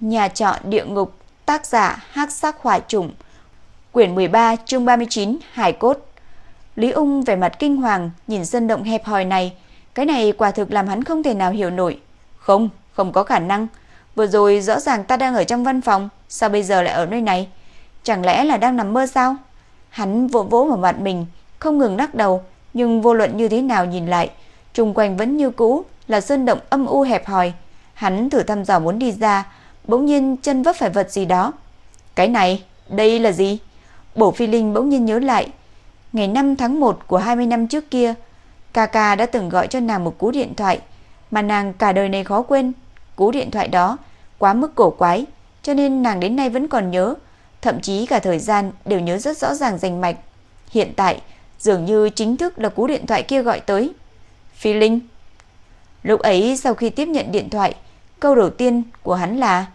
Nhà trọ địa ngục, tác giả Hắc Sắc Hoại Trùng, quyển 13, chương 39, Hải cốt. Lý Ung vẻ mặt kinh hoàng nhìn sân động hẹp hòi này, cái này quả thực làm hắn không thể nào hiểu nổi. Không, không có khả năng. Vừa rồi rõ ràng ta đang ở trong văn phòng, sao bây giờ lại ở nơi này? Chẳng lẽ là đang nằm mơ sao? Hắn vỗ vỗ vào mặt mình, không ngừng lắc đầu, nhưng vô luận như thế nào nhìn lại, xung quanh vẫn như cũ là sơn động âm u hẹp hòi. Hắn thử thăm dò muốn đi ra, bỗng nhiên chân vấp phải vật gì đó. Cái này, đây là gì? Bổ Phi Linh bỗng nhiên nhớ lại, ngày 5 tháng 1 của 20 năm trước kia, Kaka đã từng gọi cho nàng một cú điện thoại mà nàng cả đời này khó quên. Cú điện thoại đó quá mức cổ quái, cho nên nàng đến nay vẫn còn nhớ, thậm chí cả thời gian đều nhớ rất rõ ràng rành mạch. Hiện tại, dường như chính thức là cú điện thoại kia gọi tới. Phi Linh. Lúc ấy sau khi tiếp nhận điện thoại, câu đầu tiên của hắn là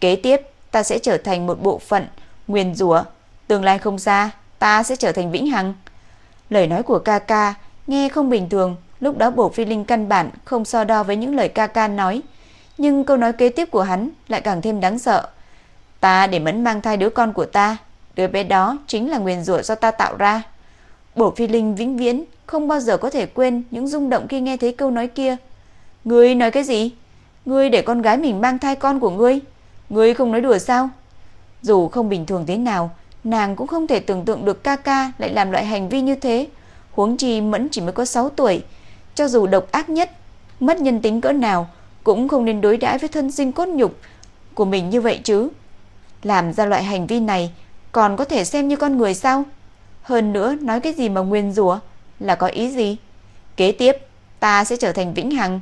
Kế tiếp, ta sẽ trở thành một bộ phận nguyên rủa, tương lai không xa, ta sẽ trở thành vĩnh hằng. Lời nói của Kaka nghe không bình thường, lúc đó Bổ Phi Linh căn bản không so đo với những lời Kaka nói, nhưng câu nói kế tiếp của hắn lại càng thêm đáng sợ. Ta để mẫn mang thai đứa con của ta, đứa bé đó chính là nguyên rủa do ta tạo ra. Bổ Phi Linh vĩnh viễn không bao giờ có thể quên những rung động khi nghe thấy câu nói kia. Ngươi nói cái gì? Ngươi để con gái mình mang thai con của ngươi? Ngươi không nói đùa sao? Dù không bình thường thế nào, nàng cũng không thể tưởng tượng được ca ca lại làm loại hành vi như thế. Huống chi Mẫn chỉ mới có 6 tuổi, cho dù độc ác nhất, mất nhân tính cỡ nào, cũng không nên đối đãi với thân sinh cốt nhục của mình như vậy chứ. Làm ra loại hành vi này còn có thể xem như con người sao? Hơn nữa nói cái gì mà nguyên rủa là có ý gì? Kế tiếp, ta sẽ trở thành vĩnh hằng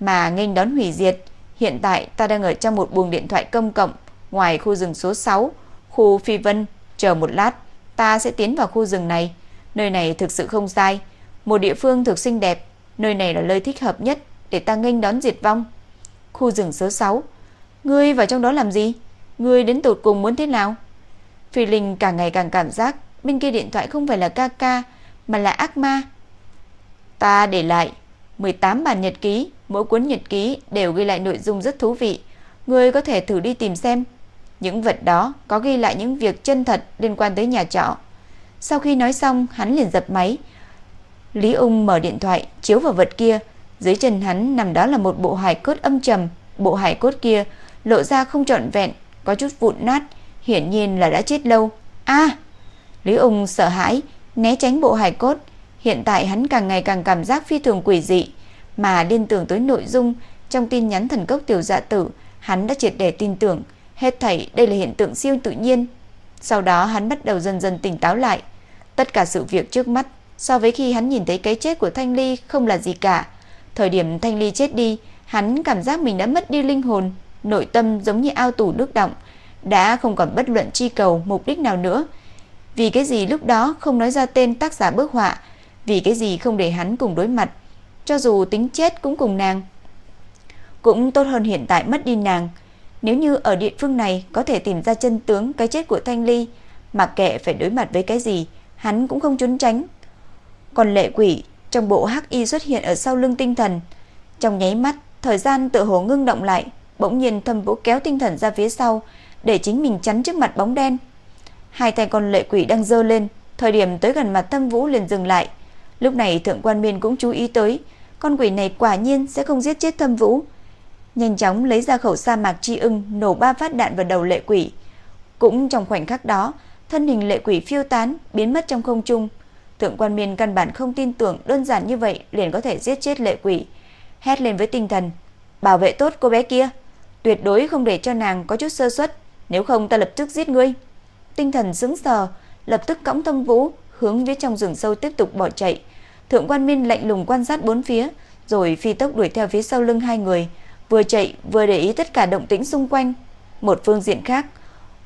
mà nghênh đón hủy diệt. Hiện tại ta đang ở trong một buồng điện thoại công cộng ngoài khu rừng số 6, khu Phi Vân. Chờ một lát, ta sẽ tiến vào khu rừng này. Nơi này thực sự không sai, một địa phương thực xinh đẹp, nơi này là nơi thích hợp nhất để ta nghênh đón diệt vong. Khu rừng số 6, ngươi vào trong đó làm gì? Ngươi đến tụt cùng muốn thế nào? Phi Linh càng ngày càng cảm giác bên kia điện thoại không phải là ca ca mà là ác ma. Ta để lại 18 bản nhật ký, mỗi cuốn nhật ký đều ghi lại nội dung rất thú vị. Ngươi có thể thử đi tìm xem. Những vật đó có ghi lại những việc chân thật liên quan tới nhà trọ. Sau khi nói xong, hắn liền dập máy. Lý Ung mở điện thoại, chiếu vào vật kia. Dưới chân hắn nằm đó là một bộ hài cốt âm trầm. Bộ hài cốt kia lộ ra không trọn vẹn, có chút vụn nát, hiển nhiên là đã chết lâu. A! Lý Ung sợ hãi, né tránh bộ hài cốt. Hiện tại hắn càng ngày càng cảm giác phi thường quỷ dị, mà liên tưởng tới nội dung trong tin nhắn thần cốc tiểu dạ tử, hắn đã triệt để tin tưởng, hết thảy đây là hiện tượng siêu tự nhiên. Sau đó hắn bắt đầu dần dần tỉnh táo lại. Tất cả sự việc trước mắt so với khi hắn nhìn thấy cái chết của Thanh Ly không là gì cả. Thời điểm Thanh Ly chết đi, hắn cảm giác mình đã mất đi linh hồn, nội tâm giống như ao tù nước động, đã không còn bất luận chi cầu mục đích nào nữa. Vì cái gì lúc đó không nói ra tên tác giả bức họa, vì cái gì không để hắn cùng đối mặt, cho dù tính chết cũng cùng nàng. Cũng tốt hơn hiện tại mất đi nàng. Nếu như ở địa phương này có thể tìm ra chân tướng cái chết của Thanh Ly, mặc kệ phải đối mặt với cái gì, hắn cũng không trốn tránh. Còn lệ quỷ trong bộ hắc y xuất hiện ở sau lưng tinh thần. Trong nháy mắt, thời gian tự hồ ngưng động lại, bỗng nhiên thâm vũ kéo tinh thần ra phía sau, để chính mình chắn trước mặt bóng đen. Hai tay con lệ quỷ đang dơ lên, thời điểm tới gần mặt thâm vũ liền dừng lại. Lúc này thượng quan miên cũng chú ý tới, con quỷ này quả nhiên sẽ không giết chết thâm vũ. Nhanh chóng lấy ra khẩu sa mạc chi ưng, nổ ba phát đạn vào đầu lệ quỷ. Cũng trong khoảnh khắc đó, thân hình lệ quỷ phiêu tán, biến mất trong không trung. Thượng quan miên căn bản không tin tưởng đơn giản như vậy liền có thể giết chết lệ quỷ. Hét lên với tinh thần, bảo vệ tốt cô bé kia, tuyệt đối không để cho nàng có chút sơ suất, nếu không ta lập tức giết ngươi. Tinh thần sững sờ, lập tức cõng Thâm Vũ hướng phía trong rừng sâu tiếp tục bỏ chạy. Thượng quan Minh lạnh lùng quan sát bốn phía, rồi phi tốc đuổi theo phía sau lưng hai người, vừa chạy vừa để ý tất cả động tĩnh xung quanh. Một phương diện khác,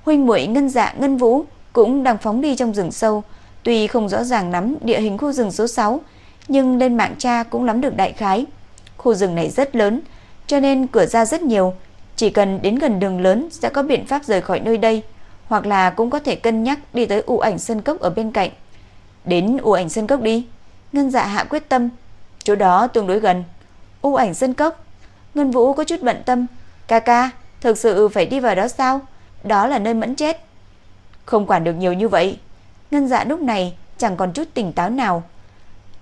huynh muội Ngân Dạ Ngân Vũ cũng đang phóng đi trong rừng sâu, tuy không rõ ràng nắm địa hình khu rừng số 6, nhưng lên mạng tra cũng nắm được đại khái. Khu rừng này rất lớn, cho nên cửa ra rất nhiều, chỉ cần đến gần đường lớn sẽ có biện pháp rời khỏi nơi đây, hoặc là cũng có thể cân nhắc đi tới u ảnh sân cốc ở bên cạnh. Đến u ảnh sân cốc đi. Ngân dạ hạ quyết tâm. Chỗ đó tương đối gần. U ảnh sân cốc. Ngân Vũ có chút bận tâm. Ca ca, Thực sự phải đi vào đó sao? Đó là nơi mẫn chết. Không quản được nhiều như vậy. Ngân dạ lúc này chẳng còn chút tỉnh táo nào.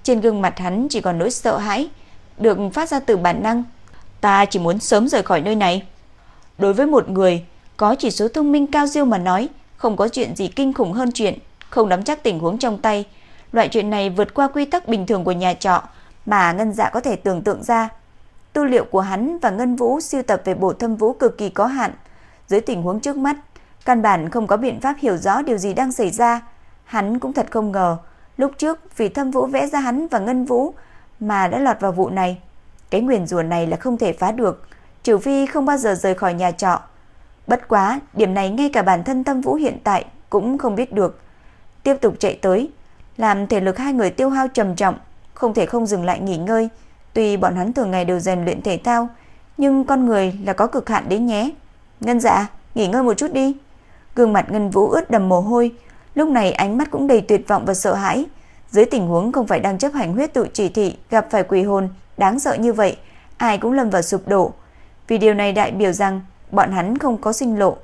Trên gương mặt hắn chỉ còn nỗi sợ hãi, được phát ra từ bản năng. Ta chỉ muốn sớm rời khỏi nơi này. Đối với một người có chỉ số thông minh cao siêu mà nói, không có chuyện gì kinh khủng hơn chuyện không nắm chắc tình huống trong tay. Loại chuyện này vượt qua quy tắc bình thường của nhà trọ mà Ngân Dạ có thể tưởng tượng ra. Tư liệu của hắn và Ngân Vũ siêu tập về bộ thâm vũ cực kỳ có hạn. Dưới tình huống trước mắt, căn bản không có biện pháp hiểu rõ điều gì đang xảy ra. Hắn cũng thật không ngờ, lúc trước vì thâm vũ vẽ ra hắn và Ngân Vũ mà đã lọt vào vụ này. Cái nguyền rủa này là không thể phá được, trừ phi không bao giờ rời khỏi nhà trọ. Bất quá, điểm này ngay cả bản thân Tâm Vũ hiện tại cũng không biết được. Tiếp tục chạy tới, làm thể lực hai người tiêu hao trầm trọng, không thể không dừng lại nghỉ ngơi. Tuy bọn hắn thường ngày đều rèn luyện thể thao, nhưng con người là có cực hạn đấy nhé. Ngân dạ, nghỉ ngơi một chút đi. Gương mặt Ngân Vũ ướt đầm mồ hôi, lúc này ánh mắt cũng đầy tuyệt vọng và sợ hãi. Dưới tình huống không phải đang chấp hành huyết tự chỉ thị gặp phải quỷ hồn đáng sợ như vậy, ai cũng lâm vào sụp đổ. Vì điều này đại biểu rằng bọn hắn không có sinh lộ,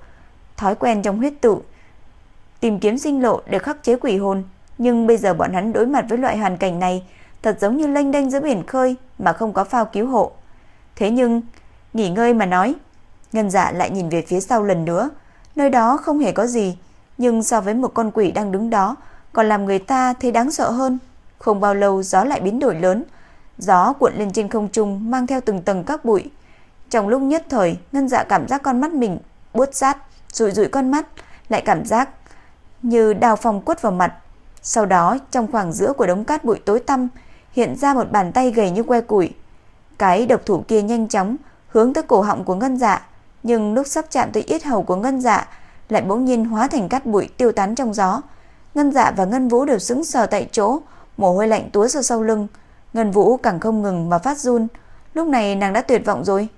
thói quen trong huyết tự tìm kiếm sinh lộ để khắc chế quỷ hồn, nhưng bây giờ bọn hắn đối mặt với loại hoàn cảnh này, thật giống như lênh đênh giữa biển khơi mà không có phao cứu hộ. Thế nhưng, nghỉ ngơi mà nói, Ngân Dạ lại nhìn về phía sau lần nữa, nơi đó không hề có gì, nhưng so với một con quỷ đang đứng đó, còn làm người ta thấy đáng sợ hơn. Không bao lâu gió lại biến đổi lớn, gió cuộn lên trên không trung mang theo từng tầng các bụi. Trong lúc nhất thời, Ngân Dạ cảm giác con mắt mình buốt sát, rụi rụi con mắt, lại cảm giác như đào phòng quất vào mặt. Sau đó, trong khoảng giữa của đống cát bụi tối tăm, hiện ra một bàn tay gầy như que củi. Cái độc thủ kia nhanh chóng hướng tới cổ họng của Ngân Dạ, nhưng lúc sắp chạm tới yết hầu của Ngân Dạ, lại bỗng nhiên hóa thành cát bụi tiêu tán trong gió. Ngân Dạ và Ngân Vũ đều sững sờ tại chỗ, mồ hôi lạnh túa ra sau lưng. Ngân Vũ càng không ngừng mà phát run, lúc này nàng đã tuyệt vọng rồi.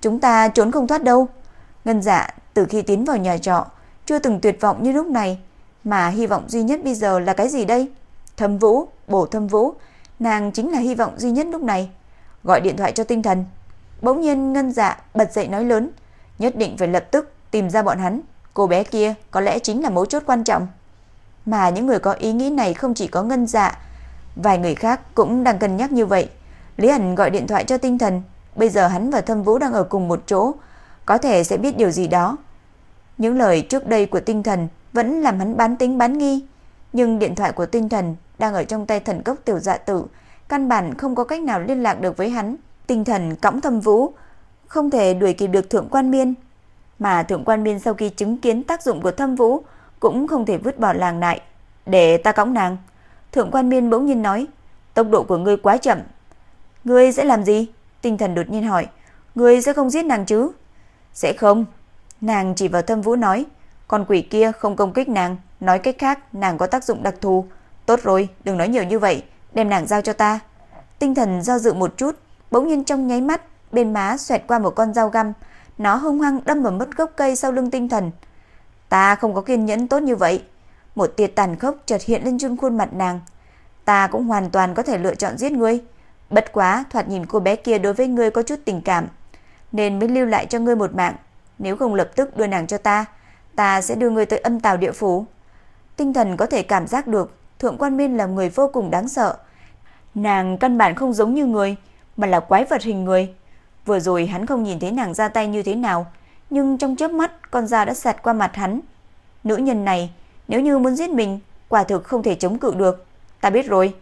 Chúng ta trốn không thoát đâu. Ngân Dạ từ khi tiến vào nhà trọ, chưa từng tuyệt vọng như lúc này. Mà hy vọng duy nhất bây giờ là cái gì đây? Thâm Vũ, bổ Thâm Vũ, nàng chính là hy vọng duy nhất lúc này. Gọi điện thoại cho tinh thần. Bỗng nhiên Ngân Dạ bật dậy nói lớn, nhất định phải lập tức tìm ra bọn hắn. Cô bé kia có lẽ chính là mấu chốt quan trọng. Mà những người có ý nghĩ này không chỉ có Ngân Dạ, vài người khác cũng đang cân nhắc như vậy. Lý Ảnh gọi điện thoại cho tinh thần, bây giờ hắn và Thâm Vũ đang ở cùng một chỗ, có thể sẽ biết điều gì đó. Những lời trước đây của tinh thần vẫn làm hắn bán tính bán nghi, nhưng điện thoại của tinh thần đang ở trong tay thần cốc tiểu dạ tử, căn bản không có cách nào liên lạc được với hắn. Tinh thần cõng thâm vũ, không thể đuổi kịp được thượng quan miên. Mà thượng quan miên sau khi chứng kiến tác dụng của thâm vũ, cũng không thể vứt bỏ làng lại. Để ta cõng nàng. Thượng quan miên bỗng nhiên nói, tốc độ của ngươi quá chậm. Ngươi sẽ làm gì? Tinh thần đột nhiên hỏi, ngươi sẽ không giết nàng chứ? Sẽ không. Nàng chỉ vào thâm vũ nói, con quỷ kia không công kích nàng, nói cách khác nàng có tác dụng đặc thù. Tốt rồi, đừng nói nhiều như vậy, đem nàng giao cho ta. Tinh thần do dự một chút, bỗng nhiên trong nháy mắt, bên má xoẹt qua một con dao găm, nó hung hăng đâm vào mất gốc cây sau lưng tinh thần. Ta không có kiên nhẫn tốt như vậy. Một tia tàn khốc chợt hiện lên trên khuôn mặt nàng. Ta cũng hoàn toàn có thể lựa chọn giết ngươi. Bất quá, thoạt nhìn cô bé kia đối với ngươi có chút tình cảm, nên mới lưu lại cho ngươi một mạng. Nếu không lập tức đưa nàng cho ta, ta sẽ đưa người tới âm tào địa phủ. Tinh thần có thể cảm giác được Thượng Quan Miên là người vô cùng đáng sợ. Nàng căn bản không giống như người, mà là quái vật hình người. Vừa rồi hắn không nhìn thấy nàng ra tay như thế nào, nhưng trong chớp mắt con dao đã sạt qua mặt hắn. Nữ nhân này, nếu như muốn giết mình, quả thực không thể chống cự được. Ta biết rồi.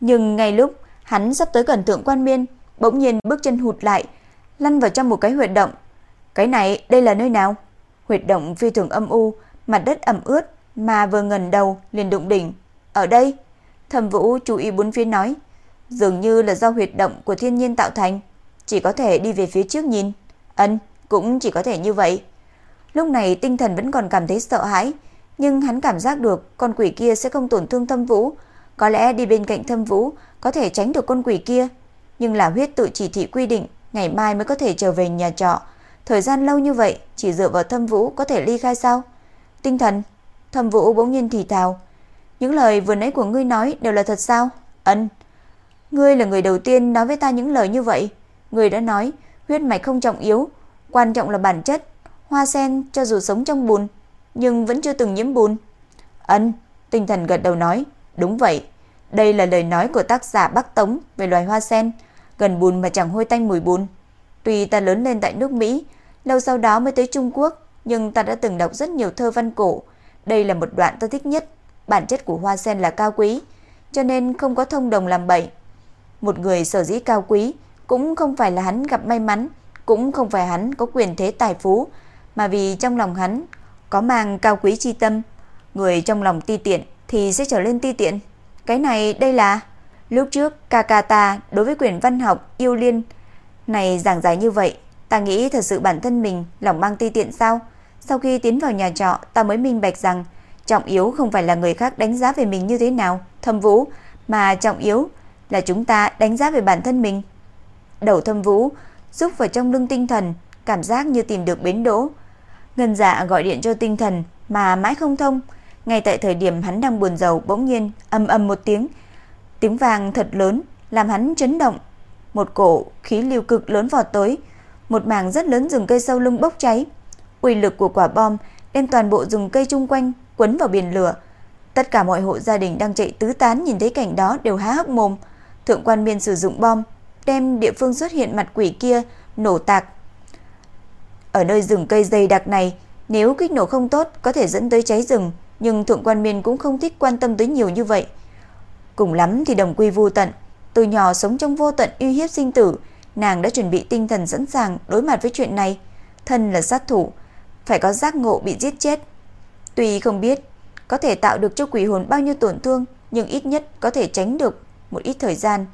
Nhưng ngay lúc hắn sắp tới gần Thượng Quan Miên, bỗng nhiên bước chân hụt lại, lăn vào trong một cái huyệt động. Cái này, đây là nơi nào? Huyệt động phi thường âm u, mặt đất ẩm ướt, mà vừa ngần đầu liền đụng đỉnh. Ở đây, Thẩm Vũ chú ý bốn phía nói, dường như là do huyệt động của thiên nhiên tạo thành, chỉ có thể đi về phía trước nhìn. Ân, cũng chỉ có thể như vậy. Lúc này tinh thần vẫn còn cảm thấy sợ hãi, nhưng hắn cảm giác được con quỷ kia sẽ không tổn thương Thâm Vũ, có lẽ đi bên cạnh Thâm Vũ có thể tránh được con quỷ kia, nhưng là huyết tự chỉ thị quy định ngày mai mới có thể trở về nhà trọ, Thời gian lâu như vậy, chỉ dựa vào thâm vũ có thể ly khai sao? Tinh thần, thâm vũ bỗng nhiên thì thào. Những lời vừa nãy của ngươi nói đều là thật sao? Ân. Ngươi là người đầu tiên nói với ta những lời như vậy. Ngươi đã nói, huyết mạch không trọng yếu, quan trọng là bản chất. Hoa sen cho dù sống trong bùn, nhưng vẫn chưa từng nhiễm bùn. Ân, tinh thần gật đầu nói, đúng vậy. Đây là lời nói của tác giả Bắc Tống về loài hoa sen, gần bùn mà chẳng hôi tanh mùi bùn. Tuy ta lớn lên tại nước Mỹ, lâu sau đó mới tới Trung Quốc, nhưng ta đã từng đọc rất nhiều thơ văn cổ. Đây là một đoạn ta thích nhất. Bản chất của hoa sen là cao quý, cho nên không có thông đồng làm bậy. Một người sở dĩ cao quý cũng không phải là hắn gặp may mắn, cũng không phải hắn có quyền thế tài phú, mà vì trong lòng hắn có mang cao quý chi tâm, người trong lòng ti tiện thì sẽ trở lên ti tiện. Cái này đây là lúc trước Kakata đối với quyền văn học yêu liên này giảng giải như vậy, ta nghĩ thật sự bản thân mình lòng mang ti tiện sao? Sau khi tiến vào nhà trọ, ta mới minh bạch rằng trọng yếu không phải là người khác đánh giá về mình như thế nào, Thâm Vũ, mà trọng yếu là chúng ta đánh giá về bản thân mình. Đầu Thâm Vũ giúp vào trong lưng tinh thần, cảm giác như tìm được bến đỗ. Ngân Dạ gọi điện cho tinh thần mà mãi không thông, ngay tại thời điểm hắn đang buồn rầu bỗng nhiên ầm ầm một tiếng, tiếng vàng thật lớn làm hắn chấn động. Một cổ khí lưu cực lớn vọt tới, một mảng rất lớn rừng cây sau lưng bốc cháy. Uy lực của quả bom đem toàn bộ rừng cây chung quanh quấn vào biển lửa. Tất cả mọi hộ gia đình đang chạy tứ tán nhìn thấy cảnh đó đều há hốc mồm. Thượng quan Miên sử dụng bom, đem địa phương xuất hiện mặt quỷ kia nổ tạc. Ở nơi rừng cây dày đặc này, nếu kích nổ không tốt có thể dẫn tới cháy rừng, nhưng Thượng quan Miên cũng không thích quan tâm tới nhiều như vậy. Cùng lắm thì đồng quy vô tận, từ nhỏ sống trong vô tận uy hiếp sinh tử, nàng đã chuẩn bị tinh thần sẵn sàng đối mặt với chuyện này. Thân là sát thủ, phải có giác ngộ bị giết chết. Tuy không biết có thể tạo được cho quỷ hồn bao nhiêu tổn thương, nhưng ít nhất có thể tránh được một ít thời gian.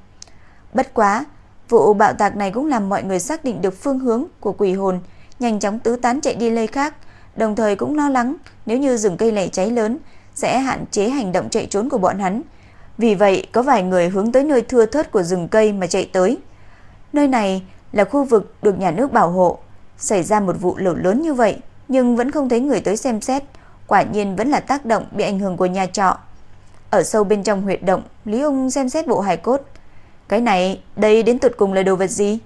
Bất quá, vụ bạo tạc này cũng làm mọi người xác định được phương hướng của quỷ hồn, nhanh chóng tứ tán chạy đi nơi khác, đồng thời cũng lo lắng nếu như rừng cây này cháy lớn sẽ hạn chế hành động chạy trốn của bọn hắn. Vì vậy, có vài người hướng tới nơi thưa thớt của rừng cây mà chạy tới. Nơi này là khu vực được nhà nước bảo hộ, xảy ra một vụ lửa lớn như vậy, nhưng vẫn không thấy người tới xem xét, quả nhiên vẫn là tác động bị ảnh hưởng của nhà trọ. Ở sâu bên trong huyệt động, Lý Ung xem xét bộ hài cốt. Cái này, đây đến tuột cùng là đồ vật gì?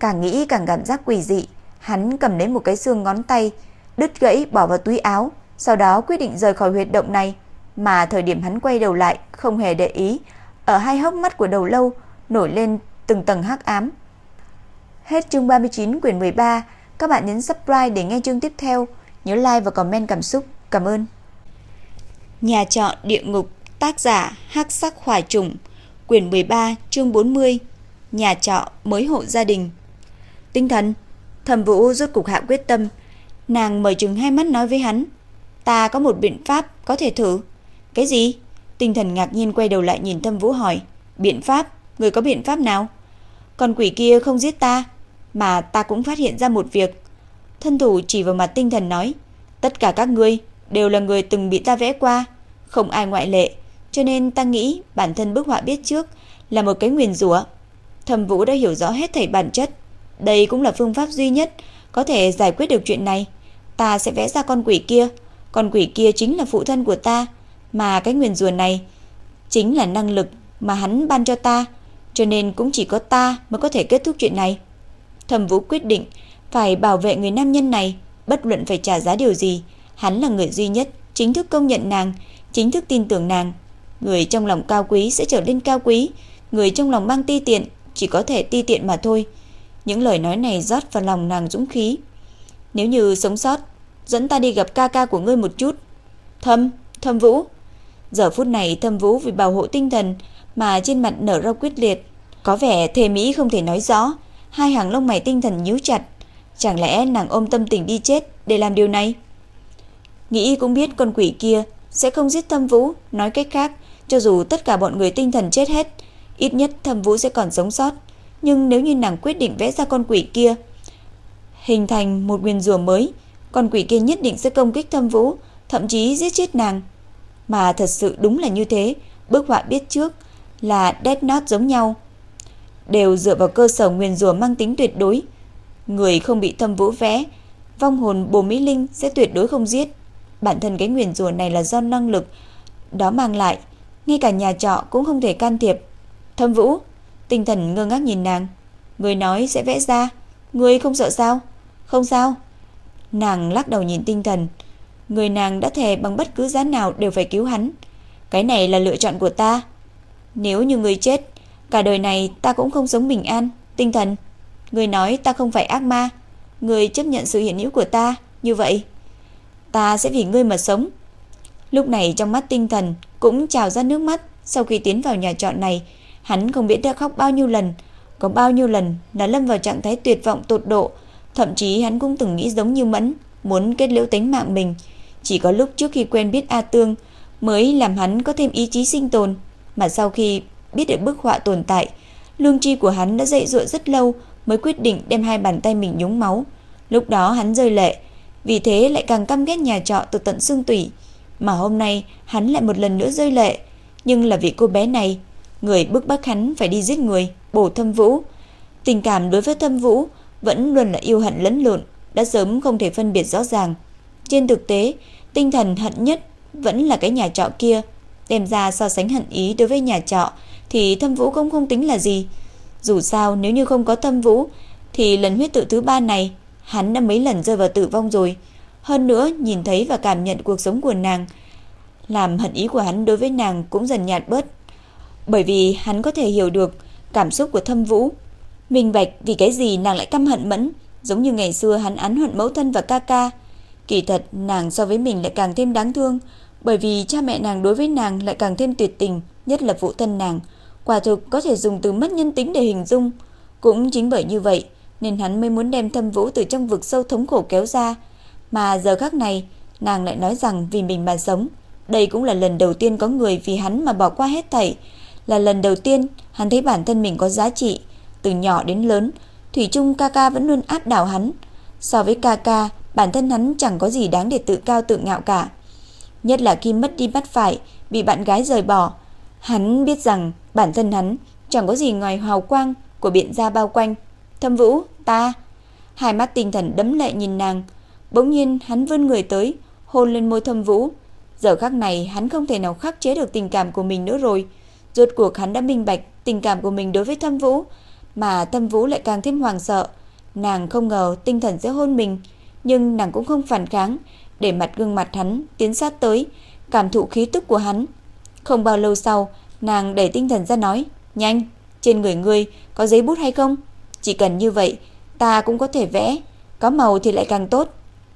Càng nghĩ càng cảm giác quỷ dị, hắn cầm lấy một cái xương ngón tay, đứt gãy bỏ vào túi áo, sau đó quyết định rời khỏi huyệt động này, mà thời điểm hắn quay đầu lại không hề để ý, ở hai hốc mắt của đầu lâu nổi lên từng tầng hắc ám. Hết chương 39 quyển 13, các bạn nhấn subscribe để nghe chương tiếp theo, nhớ like và comment cảm xúc. Cảm ơn. Nhà trọ địa ngục, tác giả Hắc Sắc hoài Trùng, quyển 13, chương 40. Nhà trọ mới hộ gia đình. Tinh thần, Thẩm Vũ rốt cục hạ quyết tâm, nàng mở trừng hai mắt nói với hắn, "Ta có một biện pháp có thể thử." "Cái gì?" Tinh thần ngạc nhiên quay đầu lại nhìn thâm Vũ hỏi, "Biện pháp? Người có biện pháp nào?" "Con quỷ kia không giết ta, mà ta cũng phát hiện ra một việc." Thân thủ chỉ vào mặt tinh thần nói, "Tất cả các ngươi đều là người từng bị ta vẽ qua, không ai ngoại lệ, cho nên ta nghĩ bản thân bức họa biết trước là một cái nguyền rủa." Thẩm Vũ đã hiểu rõ hết thảy bản chất, đây cũng là phương pháp duy nhất có thể giải quyết được chuyện này. Ta sẽ vẽ ra con quỷ kia, con quỷ kia chính là phụ thân của ta, mà cái nguyền rùa này chính là năng lực mà hắn ban cho ta, cho nên cũng chỉ có ta mới có thể kết thúc chuyện này. Thẩm Vũ quyết định phải bảo vệ người nam nhân này, bất luận phải trả giá điều gì, hắn là người duy nhất chính thức công nhận nàng, chính thức tin tưởng nàng. Người trong lòng cao quý sẽ trở nên cao quý, người trong lòng mang ti tiện chỉ có thể ti tiện mà thôi. Những lời nói này rót vào lòng nàng dũng khí. Nếu như sống sót, dẫn ta đi gặp ca ca của ngươi một chút. Thâm, Thâm Vũ. Giờ phút này Thâm Vũ vì bảo hộ tinh thần mà trên mặt nở ra quyết liệt, có vẻ thề mỹ không thể nói rõ, hai hàng lông mày tinh thần nhíu chặt. Chẳng lẽ nàng ôm tâm tình đi chết để làm điều này? Nghĩ cũng biết con quỷ kia sẽ không giết Thâm Vũ, nói cách khác, cho dù tất cả bọn người tinh thần chết hết, ít nhất Thâm Vũ sẽ còn sống sót. Nhưng nếu như nàng quyết định vẽ ra con quỷ kia, hình thành một nguyên rùa mới, con quỷ kia nhất định sẽ công kích Thâm Vũ, thậm chí giết chết nàng. Mà thật sự đúng là như thế, bức họa biết trước là Death Note giống nhau, đều dựa vào cơ sở nguyên rùa mang tính tuyệt đối. Người không bị Thâm Vũ vẽ, vong hồn Bồ Mỹ Linh sẽ tuyệt đối không giết. Bản thân cái nguyên rùa này là do năng lực đó mang lại, ngay cả nhà trọ cũng không thể can thiệp. Thâm Vũ, Tinh thần ngơ ngác nhìn nàng Người nói sẽ vẽ ra Người không sợ sao Không sao Nàng lắc đầu nhìn tinh thần. Người nàng đã thề bằng bất cứ giá nào đều phải cứu hắn. Cái này là lựa chọn của ta. Nếu như người chết, cả đời này ta cũng không sống bình an. Tinh thần, người nói ta không phải ác ma. Người chấp nhận sự hiện hữu của ta, như vậy. Ta sẽ vì ngươi mà sống. Lúc này trong mắt tinh thần cũng trào ra nước mắt. Sau khi tiến vào nhà trọ này, hắn không biết đã khóc bao nhiêu lần. Có bao nhiêu lần đã lâm vào trạng thái tuyệt vọng tột độ. Thậm chí hắn cũng từng nghĩ giống như Mẫn, muốn kết liễu tính mạng mình. Chỉ có lúc trước khi quen biết A Tương mới làm hắn có thêm ý chí sinh tồn. Mà sau khi biết được bức họa tồn tại, lương tri của hắn đã dậy dụa rất lâu mới quyết định đem hai bàn tay mình nhúng máu. Lúc đó hắn rơi lệ, vì thế lại càng căm ghét nhà trọ từ tận xương tủy. Mà hôm nay hắn lại một lần nữa rơi lệ, nhưng là vì cô bé này, người bức bách hắn phải đi giết người, bổ thâm vũ. Tình cảm đối với thâm vũ vẫn luôn là yêu hận lẫn lộn, đã sớm không thể phân biệt rõ ràng. Trên thực tế, tinh thần hận nhất vẫn là cái nhà trọ kia. Đem ra so sánh hận ý đối với nhà trọ thì thâm vũ cũng không tính là gì. Dù sao nếu như không có thâm vũ thì lần huyết tự thứ ba này hắn đã mấy lần rơi vào tử vong rồi. Hơn nữa nhìn thấy và cảm nhận cuộc sống của nàng làm hận ý của hắn đối với nàng cũng dần nhạt bớt. Bởi vì hắn có thể hiểu được cảm xúc của thâm vũ. Minh bạch vì cái gì nàng lại căm hận mẫn, giống như ngày xưa hắn án hận mẫu thân và ca ca. Kỳ thật nàng so với mình lại càng thêm đáng thương, bởi vì cha mẹ nàng đối với nàng lại càng thêm tuyệt tình, nhất là phụ thân nàng. Quả thực có thể dùng từ mất nhân tính để hình dung. Cũng chính bởi như vậy nên hắn mới muốn đem thâm vũ từ trong vực sâu thống khổ kéo ra. Mà giờ khắc này, nàng lại nói rằng vì mình mà sống. Đây cũng là lần đầu tiên có người vì hắn mà bỏ qua hết thảy. Là lần đầu tiên hắn thấy bản thân mình có giá trị. Từ nhỏ đến lớn, Thủy chung ca ca vẫn luôn áp đảo hắn. So với ca ca, bản thân hắn chẳng có gì đáng để tự cao tự ngạo cả. Nhất là khi mất đi bắt phải, bị bạn gái rời bỏ. Hắn biết rằng bản thân hắn chẳng có gì ngoài hào quang của biện gia bao quanh. Thâm Vũ, ta. Hai mắt tinh thần đấm lệ nhìn nàng. Bỗng nhiên hắn vươn người tới, hôn lên môi Thâm Vũ. Giờ khắc này hắn không thể nào khắc chế được tình cảm của mình nữa rồi. Rốt cuộc hắn đã minh bạch tình cảm của mình đối với Thâm Vũ, mà Thâm Vũ lại càng thêm hoàng sợ. Nàng không ngờ tinh thần sẽ hôn mình, nhưng nàng cũng không phản kháng, để mặt gương mặt hắn tiến sát tới, cảm thụ khí tức của hắn. Không bao lâu sau, nàng đẩy tinh thần ra nói, "Nhanh, trên người ngươi có giấy bút hay không? Chỉ cần như vậy, ta cũng có thể vẽ, có màu thì lại càng tốt."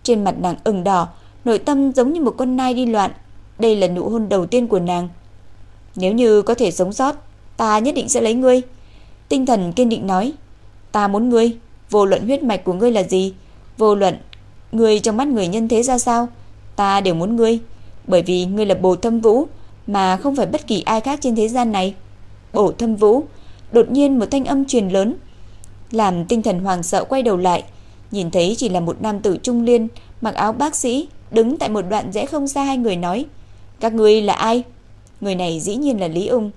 Trên mặt nàng ửng đỏ, nội tâm giống như một con nai đi loạn. Đây là nụ hôn đầu tiên của nàng. Nếu như có thể sống sót, ta nhất định sẽ lấy ngươi. Tinh thần kiên định nói, ta muốn ngươi, vô luận huyết mạch của ngươi là gì, vô luận ngươi trong mắt người nhân thế ra sao, ta đều muốn ngươi, bởi vì ngươi là Bồ Thâm Vũ, mà không phải bất kỳ ai khác trên thế gian này. Bồ Thâm Vũ, đột nhiên một thanh âm truyền lớn, làm tinh thần hoàng sợ quay đầu lại, nhìn thấy chỉ là một nam tử trung liên, mặc áo bác sĩ, đứng tại một đoạn rẽ không xa hai người nói: "Các ngươi là ai?" Người này dĩ nhiên là Lý Ung.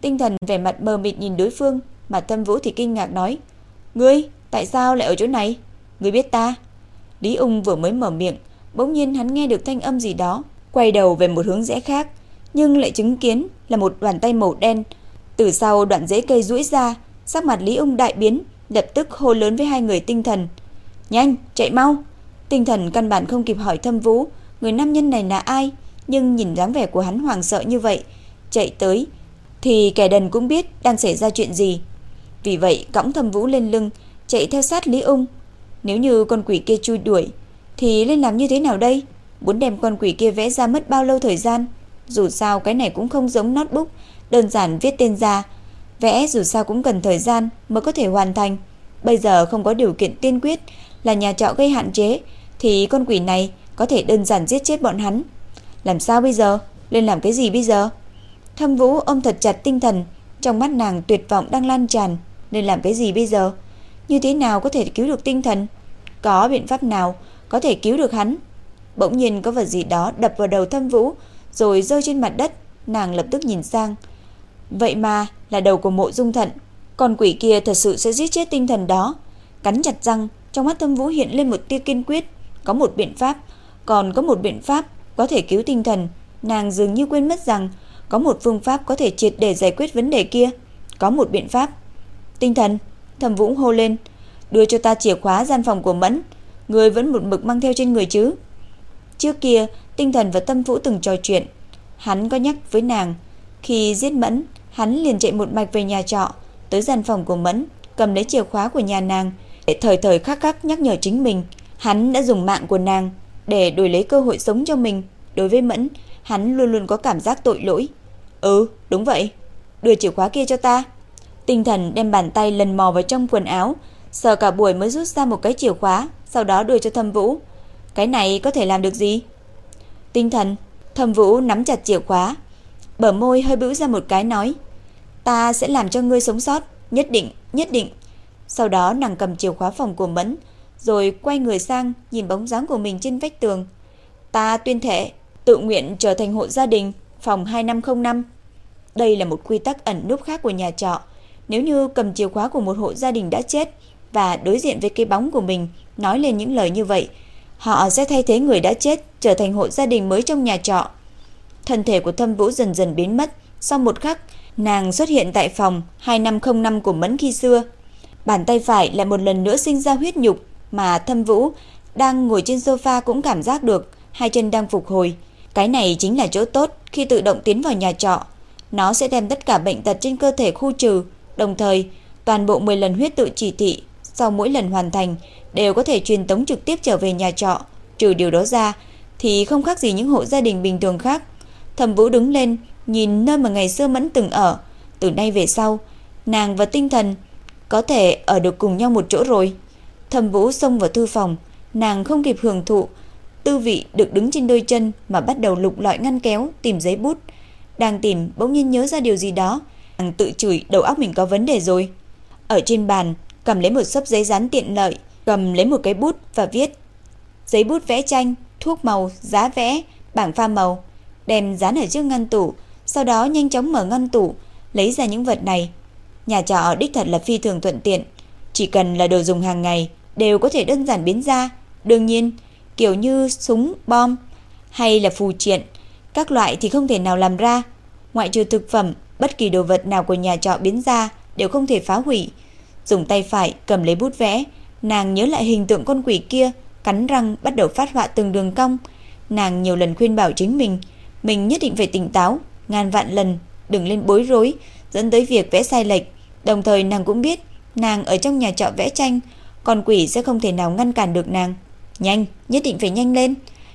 Tinh thần vẻ mặt mờ mịt nhìn đối phương, mà Thâm Vũ thì kinh ngạc nói: "Ngươi, tại sao lại ở chỗ này? Ngươi biết ta?" Lý Ung vừa mới mở miệng, bỗng nhiên hắn nghe được thanh âm gì đó, quay đầu về một hướng rẽ khác, nhưng lại chứng kiến là một bàn tay màu đen. Từ sau đoạn rễ cây duỗi ra, sắc mặt Lý Ung đại biến, lập tức hô lớn với hai người tinh thần: "Nhanh, chạy mau!" Tinh thần căn bản không kịp hỏi Thâm Vũ, người nam nhân này là ai, nhưng nhìn dáng vẻ của hắn hoảng sợ như vậy, chạy tới thì kẻ đần cũng biết đang xảy ra chuyện gì. Vì vậy, cõng Thâm Vũ lên lưng, chạy theo sát Lý Ung. Nếu như con quỷ kia chui đuổi thì nên làm như thế nào đây? Muốn đem con quỷ kia vẽ ra mất bao lâu thời gian? Dù sao cái này cũng không giống notebook, đơn giản viết tên ra. Vẽ dù sao cũng cần thời gian mới có thể hoàn thành. Bây giờ không có điều kiện tiên quyết là nhà trọ gây hạn chế thì con quỷ này có thể đơn giản giết chết bọn hắn. Làm sao bây giờ? Lên làm cái gì bây giờ? Thâm Vũ ôm thật chặt tinh thần, trong mắt nàng tuyệt vọng đang lan tràn, nên làm cái gì bây giờ? Như thế nào có thể cứu được tinh thần? Có biện pháp nào có thể cứu được hắn? Bỗng nhiên có vật gì đó đập vào đầu Thâm Vũ, rồi rơi trên mặt đất, nàng lập tức nhìn sang. Vậy mà là đầu của Mộ Dung Thận, con quỷ kia thật sự sẽ giết chết tinh thần đó. Cắn chặt răng, trong mắt Thâm Vũ hiện lên một tia kiên quyết, có một biện pháp, còn có một biện pháp có thể cứu tinh thần. Nàng dường như quên mất rằng có một phương pháp có thể triệt để giải quyết vấn đề kia, có một biện pháp. Tinh thần, Thẩm Vũ hô lên, đưa cho ta chìa khóa gian phòng của Mẫn, Người vẫn một mực mang theo trên người chứ? Trước kia Tinh thần và tâm vũ từng trò chuyện. Hắn có nhắc với nàng Khi giết Mẫn Hắn liền chạy một mạch về nhà trọ Tới gian phòng của Mẫn Cầm lấy chìa khóa của nhà nàng Để thời thời khắc khắc nhắc nhở chính mình Hắn đã dùng mạng của nàng Để đổi lấy cơ hội sống cho mình. Đối với Mẫn Hắn luôn luôn có cảm giác tội lỗi. Ừ đúng vậy Đưa chìa khóa kia cho ta. Tinh thần đem bàn tay lần mò vào trong quần áo Sờ cả buổi mới rút ra một cái chìa khóa Sau đó đưa cho thâm vũ. Cái này có thể làm được gì? Tinh thần Thâm vũ nắm chặt chìa khóa Bở môi hơi bĩu ra một cái nói Ta sẽ làm cho ngươi sống sót Nhất định, nhất định. Sau đó nàng cầm chìa khóa phòng của Mẫn Rồi quay người sang nhìn bóng dáng của mình trên vách tường. Ta tuyên thệ Tự nguyện trở thành hộ gia đình Phòng 2505 Đây là một quy tắc ẩn núp khác của nhà trọ. Nếu như cầm chìa khóa của một hộ gia đình đã chết Và đối diện với cái bóng của mình Nói lên những lời như vậy, Họ sẽ thay thế người đã chết Trở thành hộ gia đình mới trong nhà trọ. Thân thể của thâm vũ dần dần biến mất. Sau một khắc, Nàng xuất hiện tại phòng 2505 của Mẫn khi xưa. Bàn tay phải lại một lần nữa sinh ra huyết nhục Mà thâm vũ Đang ngồi trên sofa cũng cảm giác được, Hai chân đang phục hồi. Cái này chính là chỗ tốt khi tự động tiến vào nhà trọ. Nó sẽ đem tất cả bệnh tật trên cơ thể khu trừ. Đồng thời Toàn bộ 10 lần huyết tự chỉ thị Sau mỗi lần hoàn thành Đều có thể truyền tống trực tiếp trở về nhà trọ Trừ điều đó ra Thì không khác gì những hộ gia đình bình thường khác Thẩm Vũ đứng lên, nhìn nơi mà ngày xưa Mẫn từng ở, từ nay về sau, nàng và tinh thần có thể ở được cùng nhau một chỗ rồi. Thẩm Vũ xông vào thư phòng, nàng không kịp hưởng thụ tư vị được đứng trên đôi chân mà bắt đầu lục lọi ngăn kéo tìm giấy bút. Đang tìm bỗng nhiên nhớ ra điều gì đó, tự chửi đầu óc mình có vấn đề rồi. Ở trên bàn, cầm lấy một sấp giấy dán tiện lợi, cầm lấy một cái bút và viết. Giấy bút vẽ tranh, thuốc màu, giá vẽ, bảng pha màu, đem dán ở trước ngăn tủ, sau đó nhanh chóng mở ngăn tủ, lấy ra những vật này. Nhà trọ đích thật là phi thường thuận tiện, chỉ cần là đồ dùng hàng ngày đều có thể đơn giản biến ra. Đương nhiên, kiểu như súng, bom hay là phù triện, các loại thì không thể nào làm ra. Ngoại trừ thực phẩm, bất kỳ đồ vật nào của nhà trọ biến ra đều không thể phá hủy. Dùng tay phải cầm lấy bút vẽ, nàng nhớ lại hình tượng con quỷ kia, cắn răng bắt đầu phát họa từng đường cong. Nàng nhiều lần khuyên bảo chính mình, mình nhất định phải tỉnh táo, ngàn vạn lần đừng lên bối rối, dẫn tới việc vẽ sai lệch. Đồng thời nàng cũng biết, nàng ở trong nhà trọ vẽ tranh, con quỷ sẽ không thể nào ngăn cản được nàng. Nhanh, nhất định phải nhanh lên,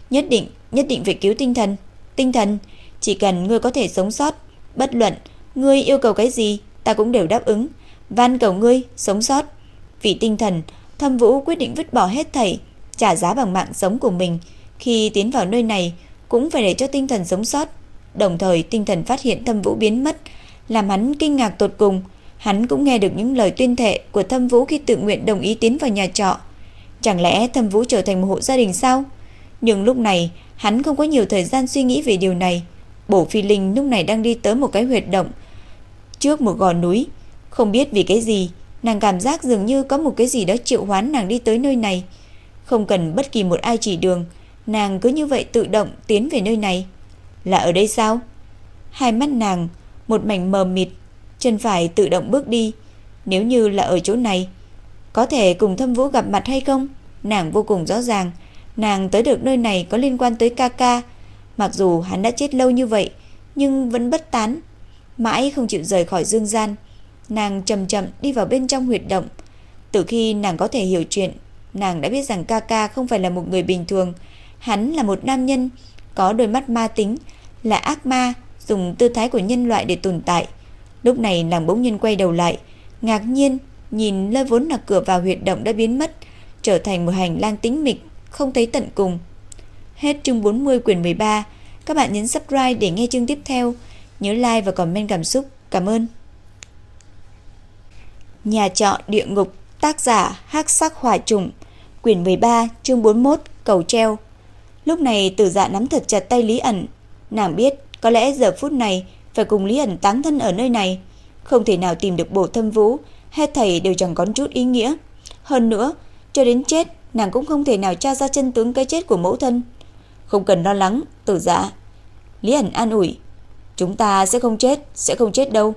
nhất định, nhất định phải cứu tinh thần. Tinh thần, chỉ cần ngươi có thể sống sót, bất luận ngươi yêu cầu cái gì, ta cũng đều đáp ứng. Van cầu ngươi sống sót. Vì tinh thần, Thâm Vũ quyết định vứt bỏ hết thảy, trả giá bằng mạng sống của mình. Khi tiến vào nơi này, cũng phải để cho tinh thần sống sót. Đồng thời tinh thần phát hiện Thâm Vũ biến mất, làm hắn kinh ngạc tột cùng. Hắn cũng nghe được những lời tuyên thệ của Thâm Vũ khi tự nguyện đồng ý tiến vào nhà trọ. Chẳng lẽ Thâm Vũ trở thành một hộ gia đình sao? Nhưng lúc này, hắn không có nhiều thời gian suy nghĩ về điều này. Bổ Phi Linh lúc này đang đi tới một cái huyệt động trước một gò núi, không biết vì cái gì, nàng cảm giác dường như có một cái gì đó triệu hoán nàng đi tới nơi này, không cần bất kỳ một ai chỉ đường, Nàng cứ như vậy tự động tiến về nơi này. Là ở đây sao? Hai mắt nàng Một mảnh mờ mịt Chân phải tự động bước đi. Nếu như là ở chỗ này Có thể cùng thâm vũ gặp mặt hay không? Nàng vô cùng rõ ràng Nàng tới được nơi này có liên quan tới ca ca. Mặc dù hắn đã chết lâu như vậy Nhưng vẫn bất tán. Mãi không chịu rời khỏi dương gian Nàng chậm chậm đi vào bên trong huyệt động Từ khi nàng có thể hiểu chuyện Nàng đã biết rằng ca ca không phải là một người bình thường Hắn là một nam nhân có đôi mắt ma tính, là ác ma, dùng tư thái của nhân loại để tồn tại. Lúc này nàng bỗng nhiên quay đầu lại, ngạc nhiên nhìn nơi vốn là cửa vào huyệt động đã biến mất, trở thành một hành lang tĩnh mịch, không thấy tận cùng. Hết chương 40 quyển 13. Các bạn nhấn subscribe để nghe chương tiếp theo. Nhớ like và comment cảm xúc. Cảm ơn. Nhà trọ địa ngục, tác giả Hắc Sắc Hỏa Trùng, quyển 13, chương 41, cầu treo. Lúc này tử dạ nắm thật chặt tay Lý ẩn. Nàng biết có lẽ giờ phút này phải cùng Lý ẩn tán thân ở nơi này. Không thể nào tìm được bộ thâm vũ, hết thầy đều chẳng có chút ý nghĩa. Hơn nữa, cho đến chết, nàng cũng không thể nào tra ra chân tướng cái chết của mẫu thân. Không cần lo lắng, tử dạ. Lý ẩn an ủi. Chúng ta sẽ không chết, sẽ không chết đâu.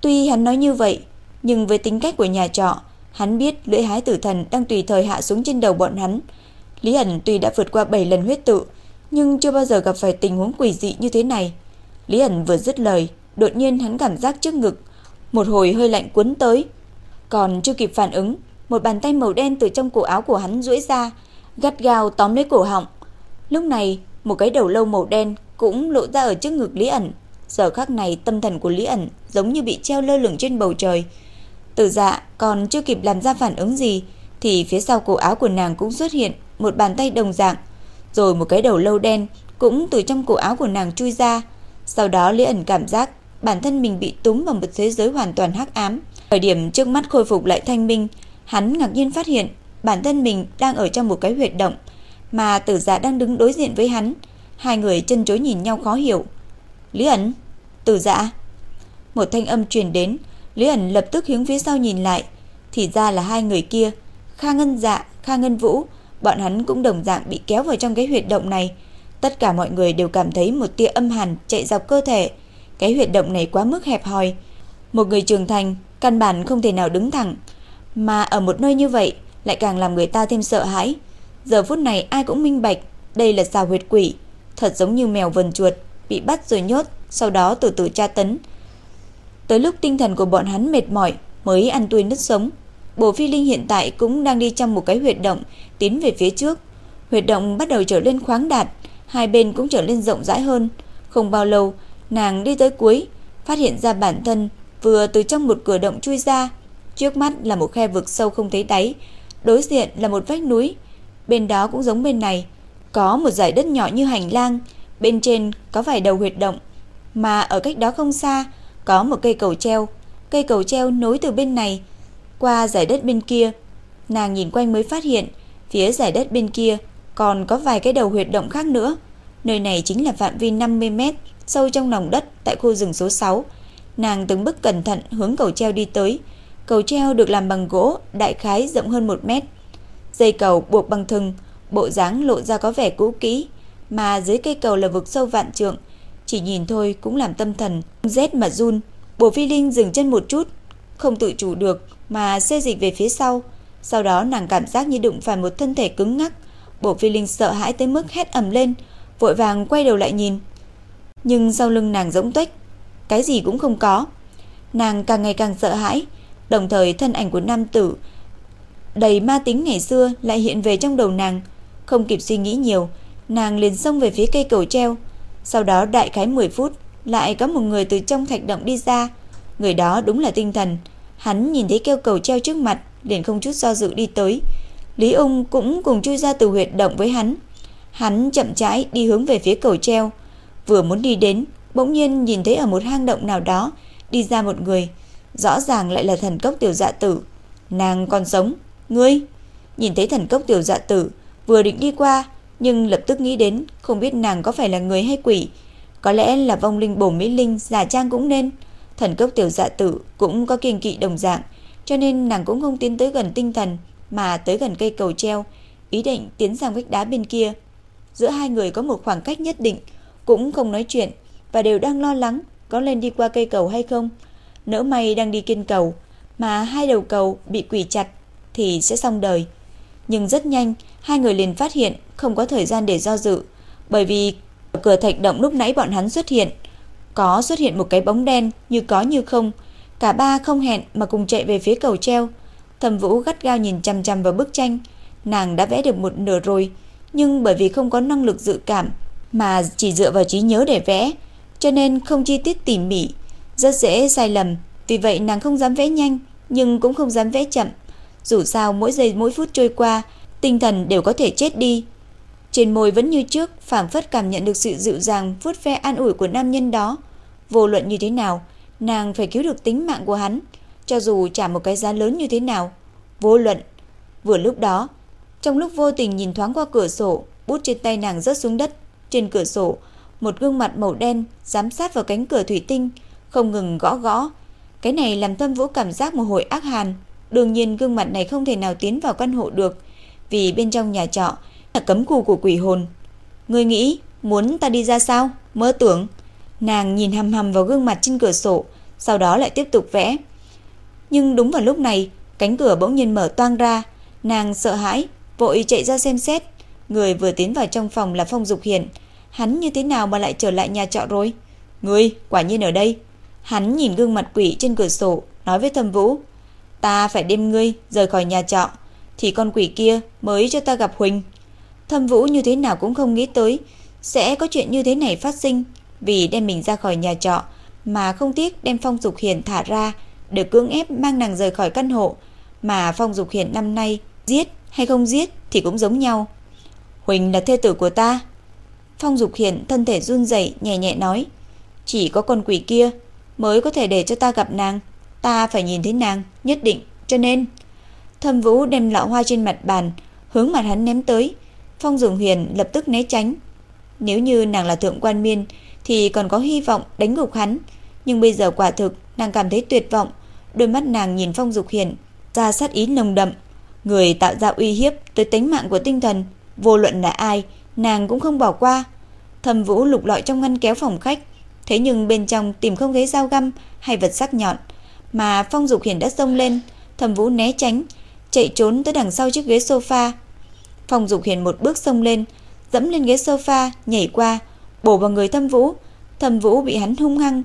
Tuy hắn nói như vậy, nhưng với tính cách của nhà trọ, Hắn biết lưỡi hái tử thần đang tùy thời hạ xuống trên đầu bọn hắn. Lý ẩn tuy đã vượt qua 7 lần huyết tự, nhưng chưa bao giờ gặp phải tình huống quỷ dị như thế này. Lý ẩn vừa dứt lời, đột nhiên hắn cảm giác trước ngực, một hồi hơi lạnh cuốn tới. Còn chưa kịp phản ứng, một bàn tay màu đen từ trong cổ áo của hắn duỗi ra, gắt gao tóm lấy cổ họng. Lúc này, một cái đầu lâu màu đen cũng lộ ra ở trước ngực Lý ẩn. Giờ khắc này tâm thần của Lý ẩn giống như bị treo lơ lửng trên bầu trời. Tử dạ còn chưa kịp làm ra phản ứng gì thì phía sau cổ áo của nàng cũng xuất hiện một bàn tay đồng dạng, rồi một cái đầu lâu đen cũng từ trong cổ áo của nàng chui ra. Sau đó Lý ẩn cảm giác bản thân mình bị túm vào một thế giới hoàn toàn hắc ám. Thời điểm trước mắt khôi phục lại thanh minh, hắn ngạc nhiên phát hiện bản thân mình đang ở trong một cái huyệt động, mà Tử Dạ đang đứng đối diện với hắn. Hai người chân chối nhìn nhau khó hiểu. Lý ẩn, Tử Dạ. Một thanh âm truyền đến, Lý ẩn lập tức hướng phía sau nhìn lại, thì ra là hai người kia, Kha Ngân Dạ, Kha Ngân Vũ, bọn hắn cũng đồng dạng bị kéo vào trong cái huyệt động này. Tất cả mọi người đều cảm thấy một tia âm hàn chạy dọc cơ thể. Cái huyệt động này quá mức hẹp hòi. Một người trưởng thành căn bản không thể nào đứng thẳng, mà ở một nơi như vậy lại càng làm người ta thêm sợ hãi. Giờ phút này ai cũng minh bạch, đây là xào huyệt quỷ, thật giống như mèo vần chuột bị bắt rồi nhốt, sau đó từ từ tra tấn. Tới lúc tinh thần của bọn hắn mệt mỏi mới ăn tươi nứt sống. Bồ Phi Linh hiện tại cũng đang đi trong một cái huyệt động tiến về phía trước. Huyệt động bắt đầu trở lên khoáng đạt, hai bên cũng trở lên rộng rãi hơn. Không bao lâu, nàng đi tới cuối, phát hiện ra bản thân vừa từ trong một cửa động chui ra. Trước mắt là một khe vực sâu không thấy đáy, đối diện là một vách núi. Bên đó cũng giống bên này, có một dải đất nhỏ như hành lang, bên trên có vài đầu huyệt động, mà ở cách đó không xa có một cây cầu treo. Cây cầu treo nối từ bên này qua dải đất bên kia. Nàng nhìn quanh mới phát hiện, phía dải đất bên kia còn có vài cái đầu huyệt động khác nữa. Nơi này chính là phạm vi 50 mét sâu trong lòng đất tại khu rừng số 6. Nàng từng bước cẩn thận hướng cầu treo đi tới. Cầu treo được làm bằng gỗ, đại khái rộng hơn 1 mét. Dây cầu buộc bằng thừng, bộ dáng lộ ra có vẻ cũ kỹ, mà dưới cây cầu là vực sâu vạn trượng, chỉ nhìn thôi cũng làm tâm thần rét mà run. Bồ Phi Linh dừng chân một chút, không tự chủ được mà xê dịch về phía sau. Sau đó nàng cảm giác như đụng phải một thân thể cứng ngắc. Bồ Phi Linh sợ hãi tới mức hét ầm lên, vội vàng quay đầu lại nhìn. Nhưng sau lưng nàng rỗng tuếch, cái gì cũng không có. Nàng càng ngày càng sợ hãi, đồng thời thân ảnh của nam tử đầy ma tính ngày xưa lại hiện về trong đầu nàng. Không kịp suy nghĩ nhiều, nàng liền xông về phía cây cầu treo. Sau đó đại khái 10 phút, lại có một người từ trong thạch động đi ra. Người đó đúng là tinh thần. Hắn nhìn thấy kêu cầu treo trước mặt, liền không chút do dự đi tới. Lý Ung cũng cùng chui ra từ huyệt động với hắn. Hắn chậm rãi đi hướng về phía cầu treo. Vừa muốn đi đến, bỗng nhiên nhìn thấy ở một hang động nào đó đi ra một người, rõ ràng lại là thần cốc tiểu dạ tử. Nàng còn sống, ngươi? Nhìn thấy thần cốc tiểu dạ tử, vừa định đi qua, nhưng lập tức nghĩ đến không biết nàng có phải là người hay quỷ. Có lẽ là vong linh bổ mỹ linh giả trang cũng nên. Thần cốc tiểu dạ tử cũng có kiêng kỵ đồng dạng, cho nên nàng cũng không tiến tới gần tinh thần mà tới gần cây cầu treo, ý định tiến sang vách đá bên kia. Giữa hai người có một khoảng cách nhất định, cũng không nói chuyện và đều đang lo lắng có lên đi qua cây cầu hay không. Nỡ may đang đi kiên cầu mà hai đầu cầu bị quỷ chặt thì sẽ xong đời. Nhưng rất nhanh, hai người liền phát hiện không có thời gian để do dự, bởi vì cửa thạch động lúc nãy bọn hắn xuất hiện, có xuất hiện một cái bóng đen như có như không, cả ba không hẹn mà cùng chạy về phía cầu treo. Thẩm Vũ gắt gao nhìn chằm chằm vào bức tranh, nàng đã vẽ được một nửa rồi, nhưng bởi vì không có năng lực dự cảm mà chỉ dựa vào trí nhớ để vẽ, cho nên không chi tiết tỉ mỉ, rất dễ sai lầm, vì vậy nàng không dám vẽ nhanh, nhưng cũng không dám vẽ chậm. Dù sao mỗi giây mỗi phút trôi qua, tinh thần đều có thể chết đi. Trên môi vẫn như trước, phảng phất cảm nhận được sự dịu dàng vuốt ve an ủi của nam nhân đó. Vô luận như thế nào, nàng phải cứu được tính mạng của hắn, cho dù trả một cái giá lớn như thế nào. Vô luận. Vừa lúc đó, trong lúc vô tình nhìn thoáng qua cửa sổ, bút trên tay nàng rớt xuống đất. Trên cửa sổ, một gương mặt màu đen giám sát vào cánh cửa thủy tinh, không ngừng gõ gõ. Cái này làm Tâm Vũ cảm giác một hồi ác hàn. Đương nhiên gương mặt này không thể nào tiến vào căn hộ được, vì bên trong nhà trọ là cấm khu của quỷ hồn. Ngươi nghĩ muốn ta đi ra sao? Mơ tưởng. Nàng nhìn hầm hầm vào gương mặt trên cửa sổ, sau đó lại tiếp tục vẽ. Nhưng đúng vào lúc này, Cánh cửa bỗng nhiên mở toang ra, nàng sợ hãi, vội chạy ra xem xét. Người vừa tiến vào trong phòng là Phong Dục Hiển. Hắn như thế nào mà lại trở lại nhà trọ rồi? Ngươi, quả nhiên ở đây. Hắn nhìn gương mặt quỷ trên cửa sổ, nói với Thâm Vũ. Ta phải đem ngươi rời khỏi nhà trọ, thì con quỷ kia mới cho ta gặp Huỳnh. Thâm Vũ như thế nào cũng không nghĩ tới sẽ có chuyện như thế này phát sinh, vì đem mình ra khỏi nhà trọ mà không tiếc đem Phong Dục hiền thả ra để cưỡng ép mang nàng rời khỏi căn hộ, mà Phong Dục hiền năm nay giết hay không giết thì cũng giống nhau. Huỳnh là thê tử của ta. Phong Dục hiền thân thể run rẩy nhẹ nhẹ nói, chỉ có con quỷ kia mới có thể để cho ta gặp nàng, ta phải nhìn thấy nàng, nhất định, cho nên Thâm Vũ đem lọ hoa trên mặt bàn, hướng mặt hắn ném tới. Phong Dường Huyền lập tức né tránh. Nếu như nàng là thượng quan miên thì còn có hy vọng đánh gục hắn, nhưng bây giờ quả thực nàng cảm thấy tuyệt vọng, đôi mắt nàng nhìn Phong Dục Hiển ra sát ý nồng đậm, người tạo ra uy hiếp tới tính mạng của tinh thần, vô luận là ai, nàng cũng không bỏ qua. Thâm Vũ lục lọi trong ngăn kéo phòng khách, thế nhưng bên trong tìm không thấy dao găm hay vật sắc nhọn, mà Phong Dục Hiển đã xông lên, Thâm Vũ né tránh, chạy trốn tới đằng sau chiếc ghế sofa. Phong Dục Hiển một bước xông lên, dẫm lên ghế sofa, nhảy qua, bổ vào người Thâm Vũ. Thâm Vũ bị hắn hung hăng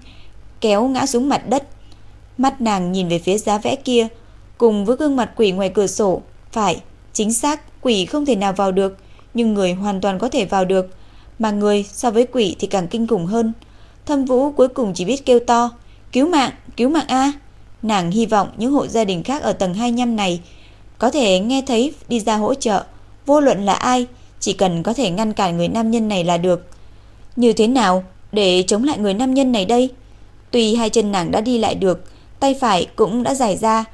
kéo ngã xuống mặt đất. Mắt nàng nhìn về phía giá vẽ kia, cùng với gương mặt quỷ ngoài cửa sổ, phải, chính xác, quỷ không thể nào vào được, nhưng người hoàn toàn có thể vào được, mà người so với quỷ thì càng kinh khủng hơn. Thâm Vũ cuối cùng chỉ biết kêu to, "Cứu mạng, cứu mạng a!" Nàng hy vọng những hộ gia đình khác ở tầng 25 này có thể nghe thấy đi ra hỗ trợ, vô luận là ai, chỉ cần có thể ngăn cản người nam nhân này là được. Như thế nào để chống lại người nam nhân này đây? Tuy hai chân nàng đã đi lại được, tay phải cũng đã giải ra,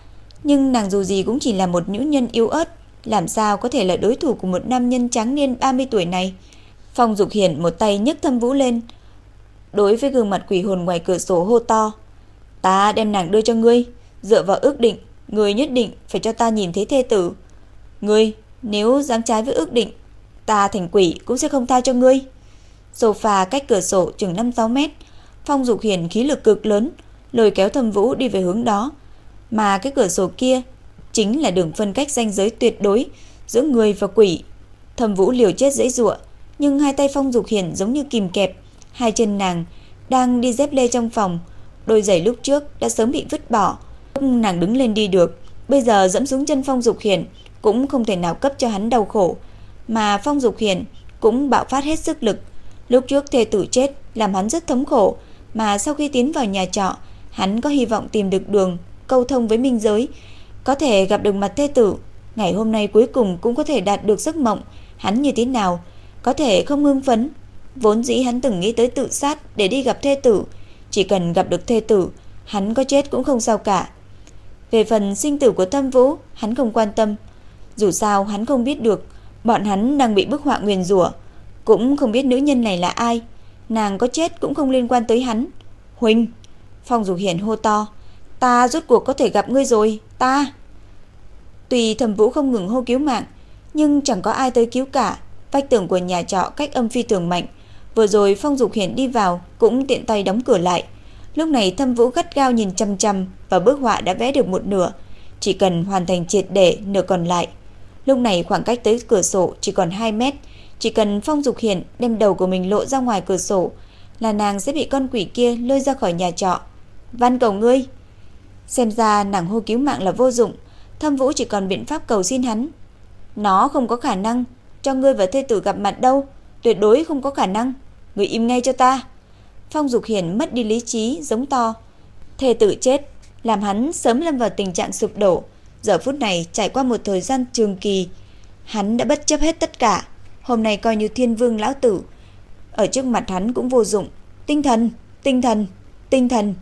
nhưng nàng dù gì cũng chỉ là một nữ nhân yếu ớt, làm sao có thể là đối thủ của một nam nhân trắng niên 30 tuổi này. Phong Dục Hiển một tay nhấc Thâm Vũ lên, đối với gương mặt quỷ hồn ngoài cửa sổ hô to: "Ta đem nàng đưa cho ngươi, dựa vào ước định, ngươi nhất định phải cho ta nhìn thấy thê tử. Ngươi nếu dám trái với ước định, ta thành quỷ cũng sẽ không tha cho ngươi." Sofa cách cửa sổ chừng 5-6 mét, Phong Dục Hiển khí lực cực lớn, lôi kéo Thâm Vũ đi về hướng đó, mà cái cửa sổ kia chính là đường phân cách ranh giới tuyệt đối giữa người và quỷ. Thâm Vũ liều chết dễ dụa, nhưng hai tay Phong Dục Hiển giống như kìm kẹp, hai chân nàng đang đi dép lê trong phòng, đôi giày lúc trước đã sớm bị vứt bỏ. Nàng đứng lên đi được, bây giờ dẫm xuống chân Phong Dục Hiển cũng không thể nào cấp cho hắn đau khổ, mà Phong Dục Hiển cũng bạo phát hết sức lực. Lúc trước thê tử chết làm hắn rất thống khổ, mà sau khi tiến vào nhà trọ, hắn có hy vọng tìm được đường câu thông với minh giới, có thể gặp được mặt thê tử. Ngày hôm nay cuối cùng cũng có thể đạt được giấc mộng, hắn như thế nào, có thể không hưng phấn. Vốn dĩ hắn từng nghĩ tới tự sát để đi gặp thê tử, chỉ cần gặp được thê tử, hắn có chết cũng không sao cả. Về phần sinh tử của Tâm Vũ, hắn không quan tâm. Dù sao hắn không biết được bọn hắn đang bị bức họa nguyền rủa, cũng không biết nữ nhân này là ai. Nàng có chết cũng không liên quan tới hắn. Huynh, Phong Dục Hiển hô to, ta rốt cuộc có thể gặp ngươi rồi, ta. Tuy Thẩm Vũ không ngừng hô cứu mạng, nhưng chẳng có ai tới cứu cả. Vách tường của nhà trọ cách âm phi thường mạnh, vừa rồi Phong Dục Hiển đi vào cũng tiện tay đóng cửa lại. Lúc này Thâm Vũ gắt gao nhìn chăm chăm và bức họa đã vẽ được một nửa, chỉ cần hoàn thành triệt để nửa còn lại. Lúc này khoảng cách tới cửa sổ chỉ còn 2 mét, chỉ cần Phong Dục Hiển đem đầu của mình lộ ra ngoài cửa sổ là nàng sẽ bị con quỷ kia lôi ra khỏi nhà trọ. Van cầu ngươi. Xem ra nàng hô cứu mạng là vô dụng, Thâm Vũ chỉ còn biện pháp cầu xin hắn. Nó không có khả năng cho ngươi và thê tử gặp mặt đâu, tuyệt đối không có khả năng người im ngay cho ta. Phong Dục Hiển mất đi lý trí, giống to. thề tử chết, làm hắn sớm lâm vào tình trạng sụp đổ. Giờ phút này trải qua một thời gian trường kỳ, hắn đã bất chấp hết tất cả. Hôm nay coi như thiên vương lão tử. Ở trước mặt hắn cũng vô dụng. Tinh thần, tinh thần, tinh thần.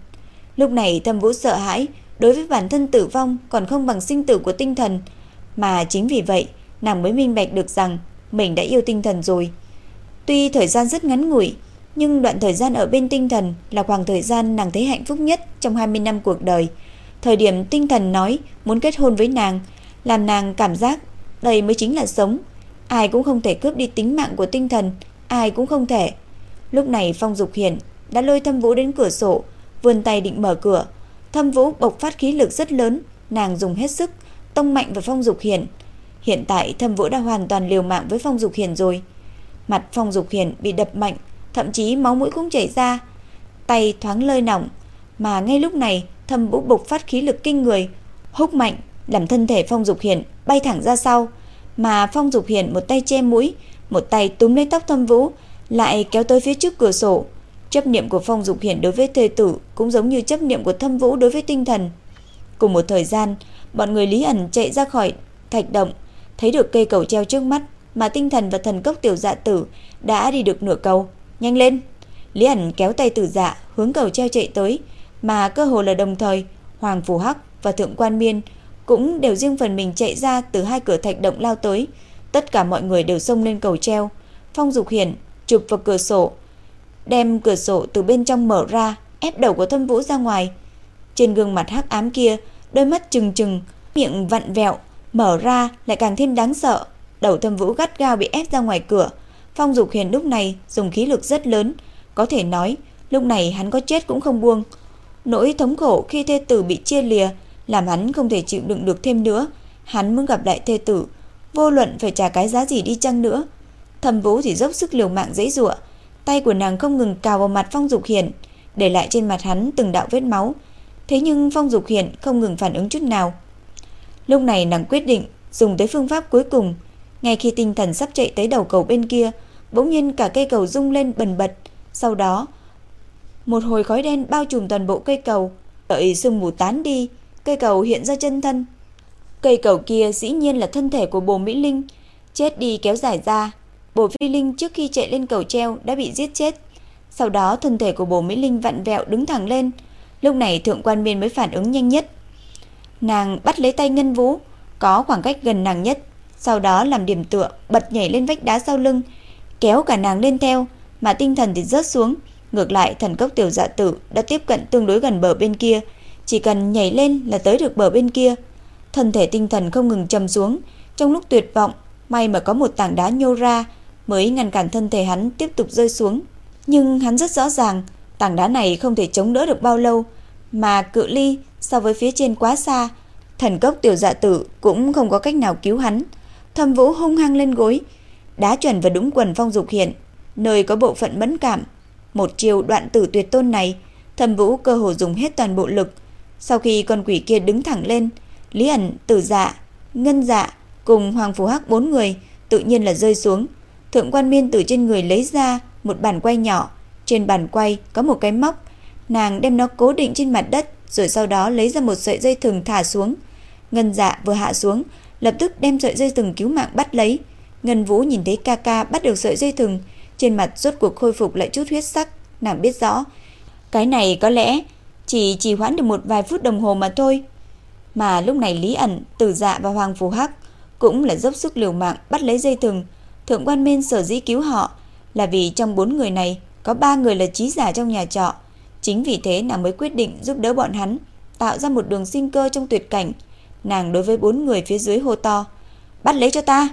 Lúc này thâm vũ sợ hãi, đối với bản thân tử vong còn không bằng sinh tử của tinh thần. Mà chính vì vậy, nàng mới minh bạch được rằng mình đã yêu tinh thần rồi. Tuy thời gian rất ngắn ngủi, nhưng đoạn thời gian ở bên tinh thần là khoảng thời gian nàng thấy hạnh phúc nhất trong 20 năm cuộc đời. Thời điểm tinh thần nói muốn kết hôn với nàng, làm nàng cảm giác đây mới chính là sống. Ai cũng không thể cướp đi tính mạng của tinh thần, ai cũng không thể. Lúc này Phong Dục Hiển đã lôi Thâm Vũ đến cửa sổ, vươn tay định mở cửa. Thâm Vũ bộc phát khí lực rất lớn, nàng dùng hết sức tông mạnh vào Phong Dục Hiển. Hiện tại Thâm Vũ đã hoàn toàn liều mạng với Phong Dục Hiển rồi. Mặt Phong Dục Hiển bị đập mạnh, thậm chí máu mũi cũng chảy ra. Tay thoáng lơi nỏng, mà ngay lúc này Thâm Vũ bộc phát khí lực kinh người, húc mạnh làm thân thể Phong Dục Hiển bay thẳng ra sau, mà Phong Dục Hiển một tay che mũi, một tay túm lấy tóc Thâm Vũ, lại kéo tới phía trước cửa sổ. Chấp niệm của Phong Dục Hiển đối với thê tử cũng giống như chấp niệm của Thâm Vũ đối với tinh thần. Cùng một thời gian, bọn người Lý ẩn chạy ra khỏi thạch động, thấy được cây cầu treo trước mắt, mà tinh thần và thần cốc tiểu dạ tử đã đi được nửa cầu. Nhanh lên! Lý ẩn kéo tay tử dạ hướng cầu treo chạy tới, mà cơ hồ là đồng thời, Hoàng Phù Hắc và Thượng Quan Miên cũng đều riêng phần mình chạy ra từ hai cửa thạch động lao tới. Tất cả mọi người đều xông lên cầu treo. Phong Dục Hiển chụp vào cửa sổ, đem cửa sổ từ bên trong mở ra, ép đầu của Thâm Vũ ra ngoài. Trên gương mặt hắc ám kia, đôi mắt trừng trừng, miệng vặn vẹo, mở ra lại càng thêm đáng sợ. Đầu Thâm Vũ gắt gao bị ép ra ngoài cửa. Phong Dục Hiền lúc này dùng khí lực rất lớn, có thể nói lúc này hắn có chết cũng không buông. Nỗi thống khổ khi thê tử bị chia lìa làm hắn không thể chịu đựng được thêm nữa. Hắn muốn gặp lại thê tử, vô luận phải trả cái giá gì đi chăng nữa. Thẩm Vũ thì dốc sức liều mạng giãy giụa, tay của nàng không ngừng cào vào mặt Phong Dục Hiển, để lại trên mặt hắn từng đạo vết máu. Thế nhưng Phong Dục Hiển không ngừng phản ứng chút nào. Lúc này nàng quyết định dùng tới phương pháp cuối cùng, ngay khi tinh thần sắp chạy tới đầu cầu bên kia, bỗng nhiên cả cây cầu rung lên bần bật, sau đó một hồi khói đen bao trùm toàn bộ cây cầu, đợi sương mù tán đi, cây cầu hiện ra chân thân. Cây cầu kia dĩ nhiên là thân thể của Bồ Mỹ Linh, chết đi kéo dài ra. Bồ Phi Linh trước khi chạy lên cầu treo đã bị giết chết. Sau đó thân thể của Bồ Mỹ Linh vặn vẹo đứng thẳng lên. Lúc này Thượng Quan Miên mới phản ứng nhanh nhất. Nàng bắt lấy tay Ngân Vũ, có khoảng cách gần nàng nhất, sau đó làm điểm tựa, bật nhảy lên vách đá sau lưng, kéo cả nàng lên theo, mà tinh thần thì rớt xuống. Ngược lại, thần cốc tiểu dạ tử đã tiếp cận tương đối gần bờ bên kia, chỉ cần nhảy lên là tới được bờ bên kia. Thân thể tinh thần không ngừng trầm xuống, trong lúc tuyệt vọng, may mà có một tảng đá nhô ra mới ngăn cản thân thể hắn tiếp tục rơi xuống. Nhưng hắn rất rõ ràng, tảng đá này không thể chống đỡ được bao lâu, mà cự ly so với phía trên quá xa, thần cốc tiểu dạ tử cũng không có cách nào cứu hắn. Thâm Vũ hung hăng lên gối, đá chuẩn vào đúng quần Phong Dục Hiện, nơi có bộ phận mẫn cảm. Một chiều đoạn tử tuyệt tôn này, Thâm Vũ cơ hồ dùng hết toàn bộ lực, sau khi con quỷ kia đứng thẳng lên, Lý ẩn, Tử Dạ, Ngân Dạ cùng Hoàng Phù Hắc bốn người tự nhiên là rơi xuống. Thượng quan Miên từ trên người lấy ra một bàn quay nhỏ, trên bàn quay có một cái móc, nàng đem nó cố định trên mặt đất, rồi sau đó lấy ra một sợi dây thừng thả xuống. Ngân Dạ vừa hạ xuống, lập tức đem sợi dây thừng cứu mạng bắt lấy. Ngân Vũ nhìn thấy ca ca bắt được sợi dây thừng, trên mặt rốt cuộc khôi phục lại chút huyết sắc, nàng biết rõ, cái này có lẽ chỉ trì hoãn được một vài phút đồng hồ mà thôi. Mà lúc này Lý ẩn, Tử Dạ và Hoàng Phù Hắc cũng là dốc sức liều mạng bắt lấy dây thừng. Thượng quan Minh sở dĩ cứu họ là vì trong bốn người này có ba người là trí giả trong nhà trọ. Chính vì thế nàng mới quyết định giúp đỡ bọn hắn, tạo ra một đường sinh cơ trong tuyệt cảnh. Nàng đối với bốn người phía dưới hô to, bắt lấy cho ta.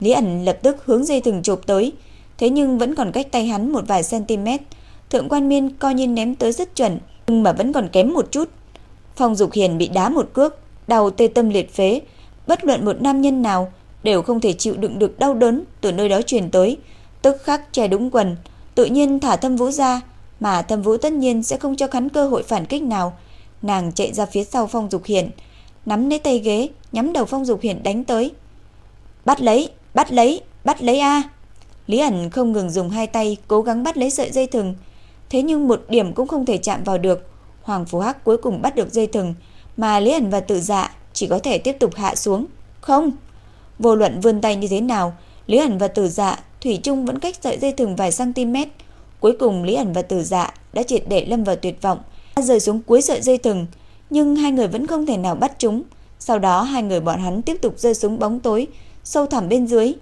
Lý ẩn lập tức hướng dây thừng chụp tới, thế nhưng vẫn còn cách tay hắn một vài cm. Thượng quan miên coi như ném tới rất chuẩn, nhưng mà vẫn còn kém một chút. Phong Dục Hiền bị đá một cước, đau tê tâm liệt phế, bất luận một nam nhân nào đều không thể chịu đựng được đau đớn từ nơi đó truyền tới, tức khắc che đúng quần, tự nhiên thả Thâm Vũ ra, mà Thâm Vũ tất nhiên sẽ không cho hắn cơ hội phản kích nào. Nàng chạy ra phía sau Phong Dục Hiền, nắm lấy tay ghế, nhắm đầu Phong Dục Hiển đánh tới. "Bắt lấy, bắt lấy, bắt lấy a." Lý ẩn không ngừng dùng hai tay cố gắng bắt lấy sợi dây thừng, thế nhưng một điểm cũng không thể chạm vào được. Hoàng Phú Hắc cuối cùng bắt được dây thừng, mà Lý ẩn và Tự Dạ chỉ có thể tiếp tục hạ xuống. Không, vô luận vươn tay như thế nào, Lý ẩn và Tử Dạ thủy chung vẫn cách sợi dây thừng vài cm. Cuối cùng Lý ẩn và Tử Dạ đã triệt để lâm vào tuyệt vọng, rơi xuống cuối sợi dây thừng, nhưng hai người vẫn không thể nào bắt chúng. Sau đó hai người bọn hắn tiếp tục rơi xuống bóng tối, sâu thẳm bên dưới.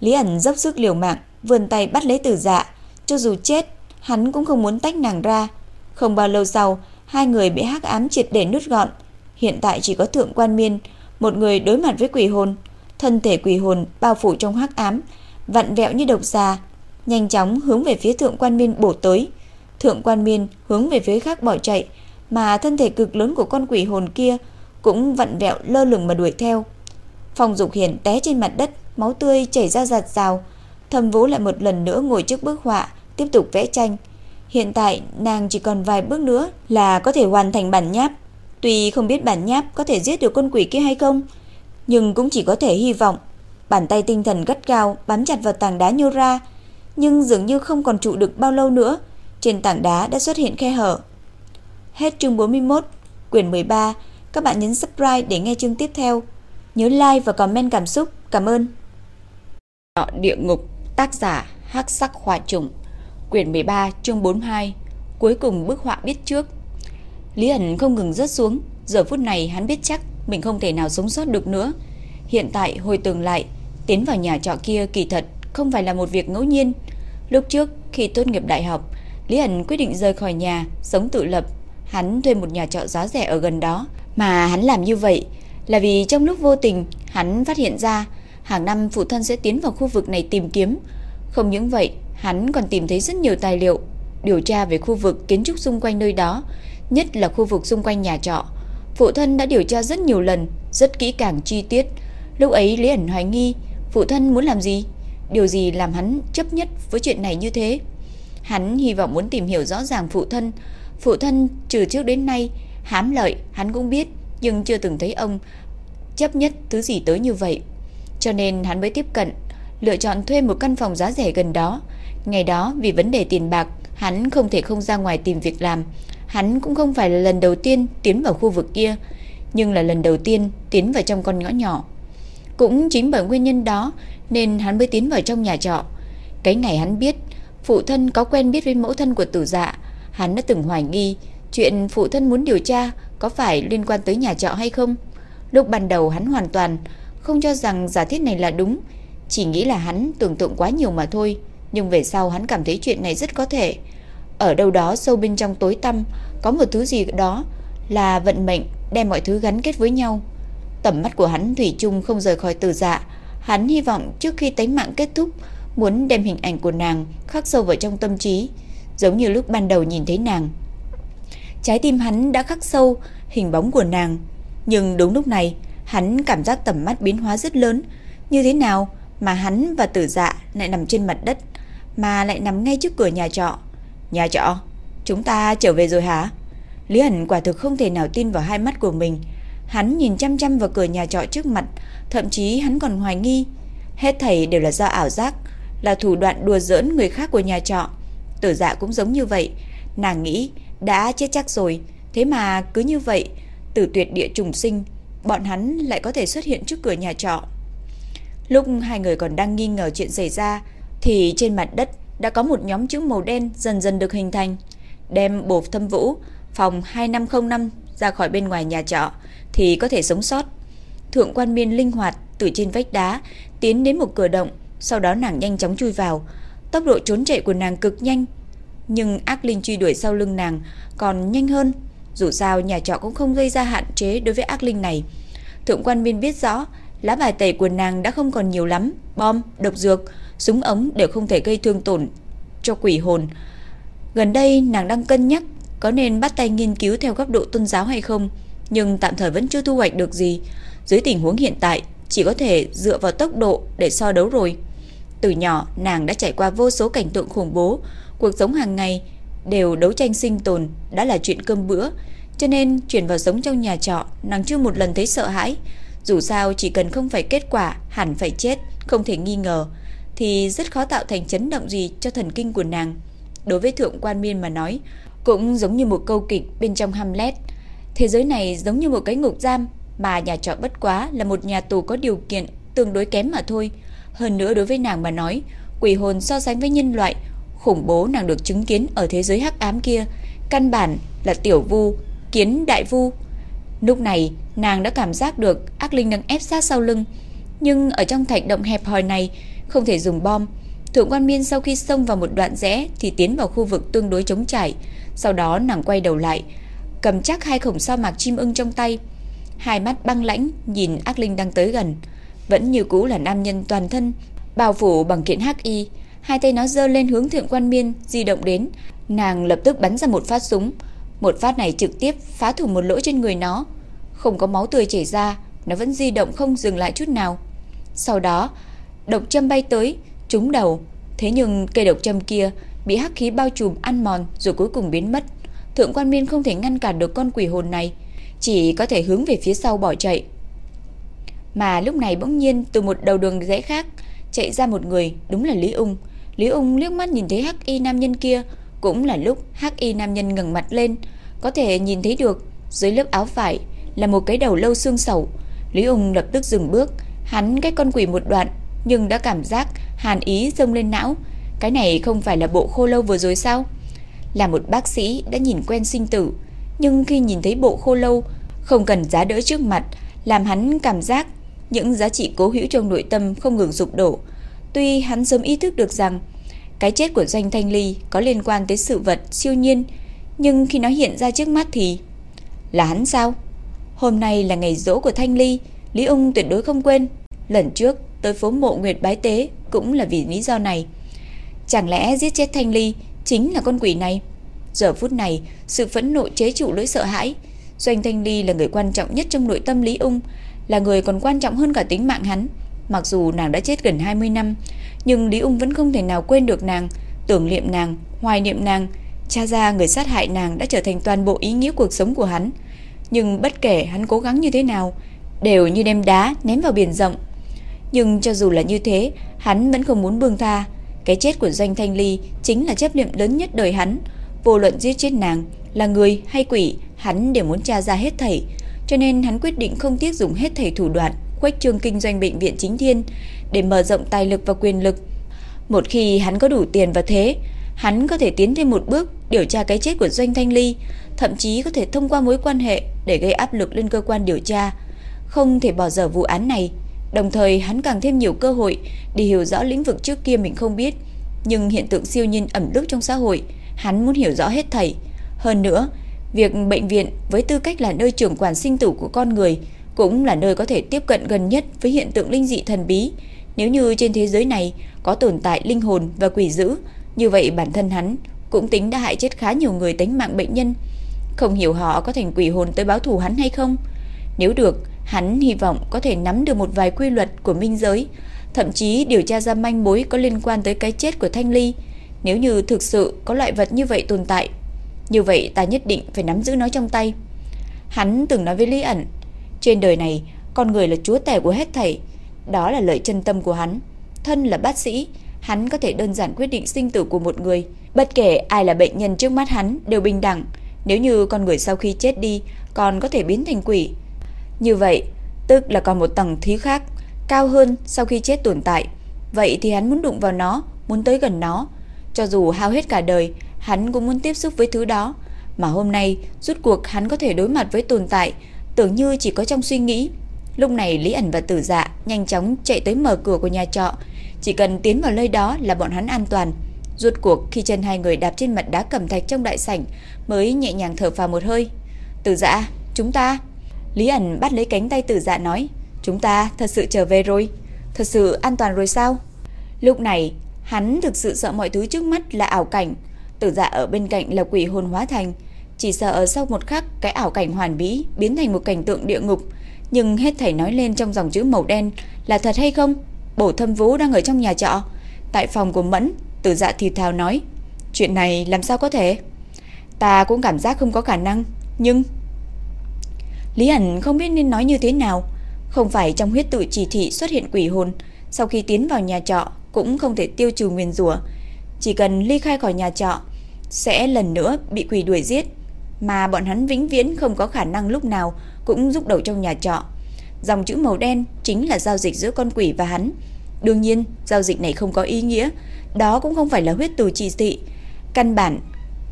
Lý ẩn dốc sức liều mạng, vươn tay bắt lấy Tử Dạ, cho dù chết hắn cũng không muốn tách nàng ra. Không bao lâu sau, hai người bị hắc ám triệt để nút gọn. Hiện tại chỉ có Thượng Quan Miên, một người đối mặt với quỷ hồn, thân thể quỷ hồn bao phủ trong hắc ám, vặn vẹo như độc xà, nhanh chóng hướng về phía Thượng Quan Miên bổ tới. Thượng Quan Miên hướng về phía khác bỏ chạy, mà thân thể cực lớn của con quỷ hồn kia cũng vặn vẹo lơ lửng mà đuổi theo. Phong Dục Hiển té trên mặt đất, máu tươi chảy ra giạt rào. Thẩm Vũ lại một lần nữa ngồi trước bức họa, tiếp tục vẽ tranh. Hiện tại nàng chỉ còn vài bước nữa là có thể hoàn thành bản nháp. Tuy không biết bản nháp có thể giết được con quỷ kia hay không, nhưng cũng chỉ có thể hy vọng. Bàn tay tinh thần gắt gao bám chặt vào tảng đá nhô ra, nhưng dường như không còn trụ được bao lâu nữa, trên tảng đá đã xuất hiện khe hở. Hết chương 41, quyển 13, các bạn nhấn subscribe để nghe chương tiếp theo. Nhớ like và comment cảm xúc. Cảm ơn. Địa ngục, tác giả Hắc Sắc Hỏa Trùng, quyển 13, chương 42, cuối cùng bức họa biết trước. Lý ẩn không ngừng rớt xuống, giờ phút này hắn biết chắc mình không thể nào sống sót được nữa. Hiện tại hồi tưởng lại, tiến vào nhà trọ kia kỳ thật không phải là một việc ngẫu nhiên. Lúc trước khi tốt nghiệp đại học, Lý ẩn quyết định rời khỏi nhà, sống tự lập. Hắn thuê một nhà trọ giá rẻ ở gần đó, mà hắn làm như vậy là vì trong lúc vô tình hắn phát hiện ra hàng năm phụ thân sẽ tiến vào khu vực này tìm kiếm. Không những vậy, hắn còn tìm thấy rất nhiều tài liệu điều tra về khu vực kiến trúc xung quanh nơi đó, nhất là khu vực xung quanh nhà trọ. Phụ thân đã điều tra rất nhiều lần, rất kỹ càng chi tiết. Lúc ấy Lý ẩn hoài nghi phụ thân muốn làm gì, điều gì làm hắn chấp nhất với chuyện này như thế. Hắn hy vọng muốn tìm hiểu rõ ràng phụ thân. Phụ thân trừ trước đến nay hám lợi hắn cũng biết, nhưng chưa từng thấy ông chấp nhất thứ gì tới như vậy. Cho nên hắn mới tiếp cận, lựa chọn thuê một căn phòng giá rẻ gần đó. Ngày đó vì vấn đề tiền bạc, hắn không thể không ra ngoài tìm việc làm. Hắn cũng không phải là lần đầu tiên tiến vào khu vực kia, nhưng là lần đầu tiên tiến vào trong con ngõ nhỏ. Cũng chính bởi nguyên nhân đó nên hắn mới tiến vào trong nhà trọ. Cái ngày hắn biết phụ thân có quen biết với mẫu thân của tử dạ, hắn đã từng hoài nghi chuyện phụ thân muốn điều tra có phải liên quan tới nhà trọ hay không. Lúc ban đầu hắn hoàn toàn không cho rằng giả thiết này là đúng, chỉ nghĩ là hắn tưởng tượng quá nhiều mà thôi. Nhưng về sau hắn cảm thấy chuyện này rất có thể. Ở đâu đó sâu bên trong tối tăm có một thứ gì đó là vận mệnh đem mọi thứ gắn kết với nhau. Tầm mắt của hắn thủy chung không rời khỏi từ dạ. Hắn hy vọng trước khi tánh mạng kết thúc, muốn đem hình ảnh của nàng khắc sâu vào trong tâm trí, giống như lúc ban đầu nhìn thấy nàng. Trái tim hắn đã khắc sâu hình bóng của nàng, nhưng đúng lúc này, hắn cảm giác tầm mắt biến hóa rất lớn, như thế nào mà hắn và Tử Dạ lại nằm trên mặt đất, mà lại nằm ngay trước cửa nhà trọ. Nhà trọ, chúng ta trở về rồi hả? Lý Hẳn quả thực không thể nào tin vào hai mắt của mình. Hắn nhìn chăm chăm vào cửa nhà trọ trước mặt, thậm chí hắn còn hoài nghi. Hết thảy đều là do ảo giác, là thủ đoạn đùa giỡn người khác của nhà trọ. Tử dạ cũng giống như vậy. Nàng nghĩ đã chết chắc rồi, thế mà cứ như vậy, tử tuyệt địa trùng sinh, bọn hắn lại có thể xuất hiện trước cửa nhà trọ. Lúc hai người còn đang nghi ngờ chuyện xảy ra, thì trên mặt đất đã có một nhóm chữ màu đen dần dần được hình thành. Đem bột thâm vũ, phòng 2505 ra khỏi bên ngoài nhà trọ thì có thể sống sót. Thượng quan miên linh hoạt từ trên vách đá tiến đến một cửa động, sau đó nàng nhanh chóng chui vào. Tốc độ trốn chạy của nàng cực nhanh, nhưng ác linh truy đuổi sau lưng nàng còn nhanh hơn. Dù sao nhà trọ cũng không gây ra hạn chế đối với ác linh này. Thượng quan miên biết rõ lá bài tẩy của nàng đã không còn nhiều lắm, bom, độc dược, súng ống đều không thể gây thương tổn cho quỷ hồn. Gần đây nàng đang cân nhắc có nên bắt tay nghiên cứu theo góc độ tôn giáo hay không, nhưng tạm thời vẫn chưa thu hoạch được gì. Dưới tình huống hiện tại, chỉ có thể dựa vào tốc độ để so đấu rồi. Từ nhỏ, nàng đã trải qua vô số cảnh tượng khủng bố, cuộc sống hàng ngày đều đấu tranh sinh tồn đã là chuyện cơm bữa, cho nên chuyển vào sống trong nhà trọ, nàng chưa một lần thấy sợ hãi. Dù sao chỉ cần không phải kết quả hẳn phải chết, không thể nghi ngờ, thì rất khó tạo thành chấn động gì cho thần kinh của nàng. Đối với thượng quan miên mà nói, cũng giống như một câu kịch bên trong Hamlet. Thế giới này giống như một cái ngục giam, mà nhà trọ bất quá là một nhà tù có điều kiện tương đối kém mà thôi. Hơn nữa đối với nàng mà nói, quỷ hồn so sánh với nhân loại, khủng bố nàng được chứng kiến ở thế giới hắc ám kia, căn bản là tiểu vu, kiến đại vu. Lúc này, nàng đã cảm giác được ác linh đang ép sát sau lưng, nhưng ở trong thạch động hẹp hòi này không thể dùng bom. Thượng quan Miên sau khi xông vào một đoạn rẽ thì tiến vào khu vực tương đối trống trải, sau đó nàng quay đầu lại, cầm chắc hai khổng sao mạc chim ưng trong tay, hai mắt băng lãnh nhìn ác linh đang tới gần, vẫn như cũ là nam nhân toàn thân, bao phủ bằng kiện hắc y, hai tay nó giơ lên hướng thượng quan miên di động đến, nàng lập tức bắn ra một phát súng, một phát này trực tiếp phá thủng một lỗ trên người nó. không có máu tươi chảy ra, nó vẫn di động không dừng lại chút nào. Sau đó, độc châm bay tới, trúng đầu, thế nhưng cây độc châm kia bị hắc khí bao trùm ăn mòn rồi cuối cùng biến mất. Thượng quan Miên không thể ngăn cản được con quỷ hồn này, chỉ có thể hướng về phía sau bỏ chạy. Mà lúc này bỗng nhiên từ một đầu đường rẽ khác chạy ra một người, đúng là Lý Ung. Lý Ung liếc mắt nhìn thấy hắc y nam nhân kia, cũng là lúc hắc y nam nhân ngẩng mặt lên, có thể nhìn thấy được dưới lớp áo vải là một cái đầu lâu xương sầu. Lý Ung lập tức dừng bước, hắn cách con quỷ một đoạn, nhưng đã cảm giác hàn ý dâng lên não. Cái này không phải là bộ khô lâu vừa rồi sao? Là một bác sĩ đã nhìn quen sinh tử, nhưng khi nhìn thấy bộ khô lâu, không cần giá đỡ trước mặt, làm hắn cảm giác những giá trị cố hữu trong nội tâm không ngừng sụp đổ. Tuy hắn sớm ý thức được rằng cái chết của Doanh Thanh Ly có liên quan tới sự vật siêu nhiên, nhưng khi nó hiện ra trước mắt thì là hắn sao? Hôm nay là ngày rỗ của Thanh Ly, Lý Ung tuyệt đối không quên. Lần trước tới phố mộ Nguyệt Bái Tế cũng là vì lý do này. Chẳng lẽ giết chết Thanh Ly chính là con quỷ này? Giờ phút này, sự phẫn nộ chế trụ nỗi sợ hãi. Doanh Thanh Ly là người quan trọng nhất trong nội tâm Lý Ung, là người còn quan trọng hơn cả tính mạng hắn. Mặc dù nàng đã chết gần 20 năm, nhưng Lý Ung vẫn không thể nào quên được nàng, tưởng niệm nàng, hoài niệm nàng. Cha ra người sát hại nàng đã trở thành toàn bộ ý nghĩa cuộc sống của hắn. Nhưng bất kể hắn cố gắng như thế nào, đều như đem đá ném vào biển rộng. Nhưng cho dù là như thế, hắn vẫn không muốn buông tha. Cái chết của Doanh Thanh Ly chính là chấp niệm lớn nhất đời hắn. Vô luận giết chết nàng, là người hay quỷ, hắn đều muốn tra ra hết thảy. Cho nên hắn quyết định không tiếc dùng hết thảy thủ đoạn khuếch trương kinh doanh bệnh viện chính thiên để mở rộng tài lực và quyền lực. Một khi hắn có đủ tiền và thế, hắn có thể tiến thêm một bước điều tra cái chết của Doanh Thanh Ly, thậm chí có thể thông qua mối quan hệ để gây áp lực lên cơ quan điều tra, không thể bỏ dở vụ án này. Đồng thời hắn càng thêm nhiều cơ hội để hiểu rõ lĩnh vực trước kia mình không biết, nhưng hiện tượng siêu nhiên ẩm đức trong xã hội, hắn muốn hiểu rõ hết thảy. Hơn nữa, việc bệnh viện với tư cách là nơi trưởng quản sinh tử của con người cũng là nơi có thể tiếp cận gần nhất với hiện tượng linh dị thần bí. Nếu như trên thế giới này có tồn tại linh hồn và quỷ dữ, như vậy bản thân hắn cũng tính đã hại chết khá nhiều người tính mạng bệnh nhân. Không hiểu họ có thành quỷ hồn tới báo thù hắn hay không. Nếu được, hắn hy vọng có thể nắm được một vài quy luật của minh giới, thậm chí điều tra ra manh mối có liên quan tới cái chết của Thanh Ly. Nếu như thực sự có loại vật như vậy tồn tại, như vậy ta nhất định phải nắm giữ nó trong tay. Hắn từng nói với Lý ẩn, trên đời này, con người là chúa tể của hết thảy. Đó là lời chân tâm của hắn. Thân là bác sĩ, hắn có thể đơn giản quyết định sinh tử của một người. Bất kể ai là bệnh nhân trước mắt hắn đều bình đẳng. Nếu như con người sau khi chết đi còn có thể biến thành quỷ. Như vậy, tức là còn một tầng thứ khác, cao hơn sau khi chết tồn tại. Vậy thì hắn muốn đụng vào nó, muốn tới gần nó. Cho dù hao hết cả đời, hắn cũng muốn tiếp xúc với thứ đó. Mà hôm nay, rút cuộc hắn có thể đối mặt với tồn tại tưởng như chỉ có trong suy nghĩ. Lúc này Lý ẩn và Tử Dạ nhanh chóng chạy tới mở cửa của nhà trọ, chỉ cần tiến vào nơi đó là bọn hắn an toàn. Rốt cuộc khi chân hai người đạp trên mặt đá cẩm thạch trong đại sảnh mới nhẹ nhàng thở phào một hơi. Tử Dạ, chúng ta. Lý ẩn bắt lấy cánh tay Tử Dạ nói, chúng ta thật sự trở về rồi, thật sự an toàn rồi sao? Lúc này, hắn thực sự sợ mọi thứ trước mắt là ảo cảnh, Tử Dạ ở bên cạnh là quỷ hồn hóa thành, chỉ sợ ở sau một khắc cái ảo cảnh hoàn mỹ biến thành một cảnh tượng địa ngục, nhưng hết thảy nói lên trong dòng chữ màu đen là thật hay không? Bổ Thâm Vũ đang ở trong nhà trọ, tại phòng của Mẫn, Tử Dạ thì thào nói, chuyện này làm sao có thể? Ta cũng cảm giác không có khả năng, nhưng Lý ẩn không biết nên nói như thế nào, không phải trong huyết tự chỉ thị xuất hiện quỷ hồn, sau khi tiến vào nhà trọ cũng không thể tiêu trừ nguyên rủa, chỉ cần ly khai khỏi nhà trọ sẽ lần nữa bị quỷ đuổi giết mà bọn hắn vĩnh viễn không có khả năng lúc nào cũng giúp đầu trong nhà trọ. Dòng chữ màu đen chính là giao dịch giữa con quỷ và hắn. Đương nhiên, giao dịch này không có ý nghĩa, đó cũng không phải là huyết tù chỉ thị. Căn bản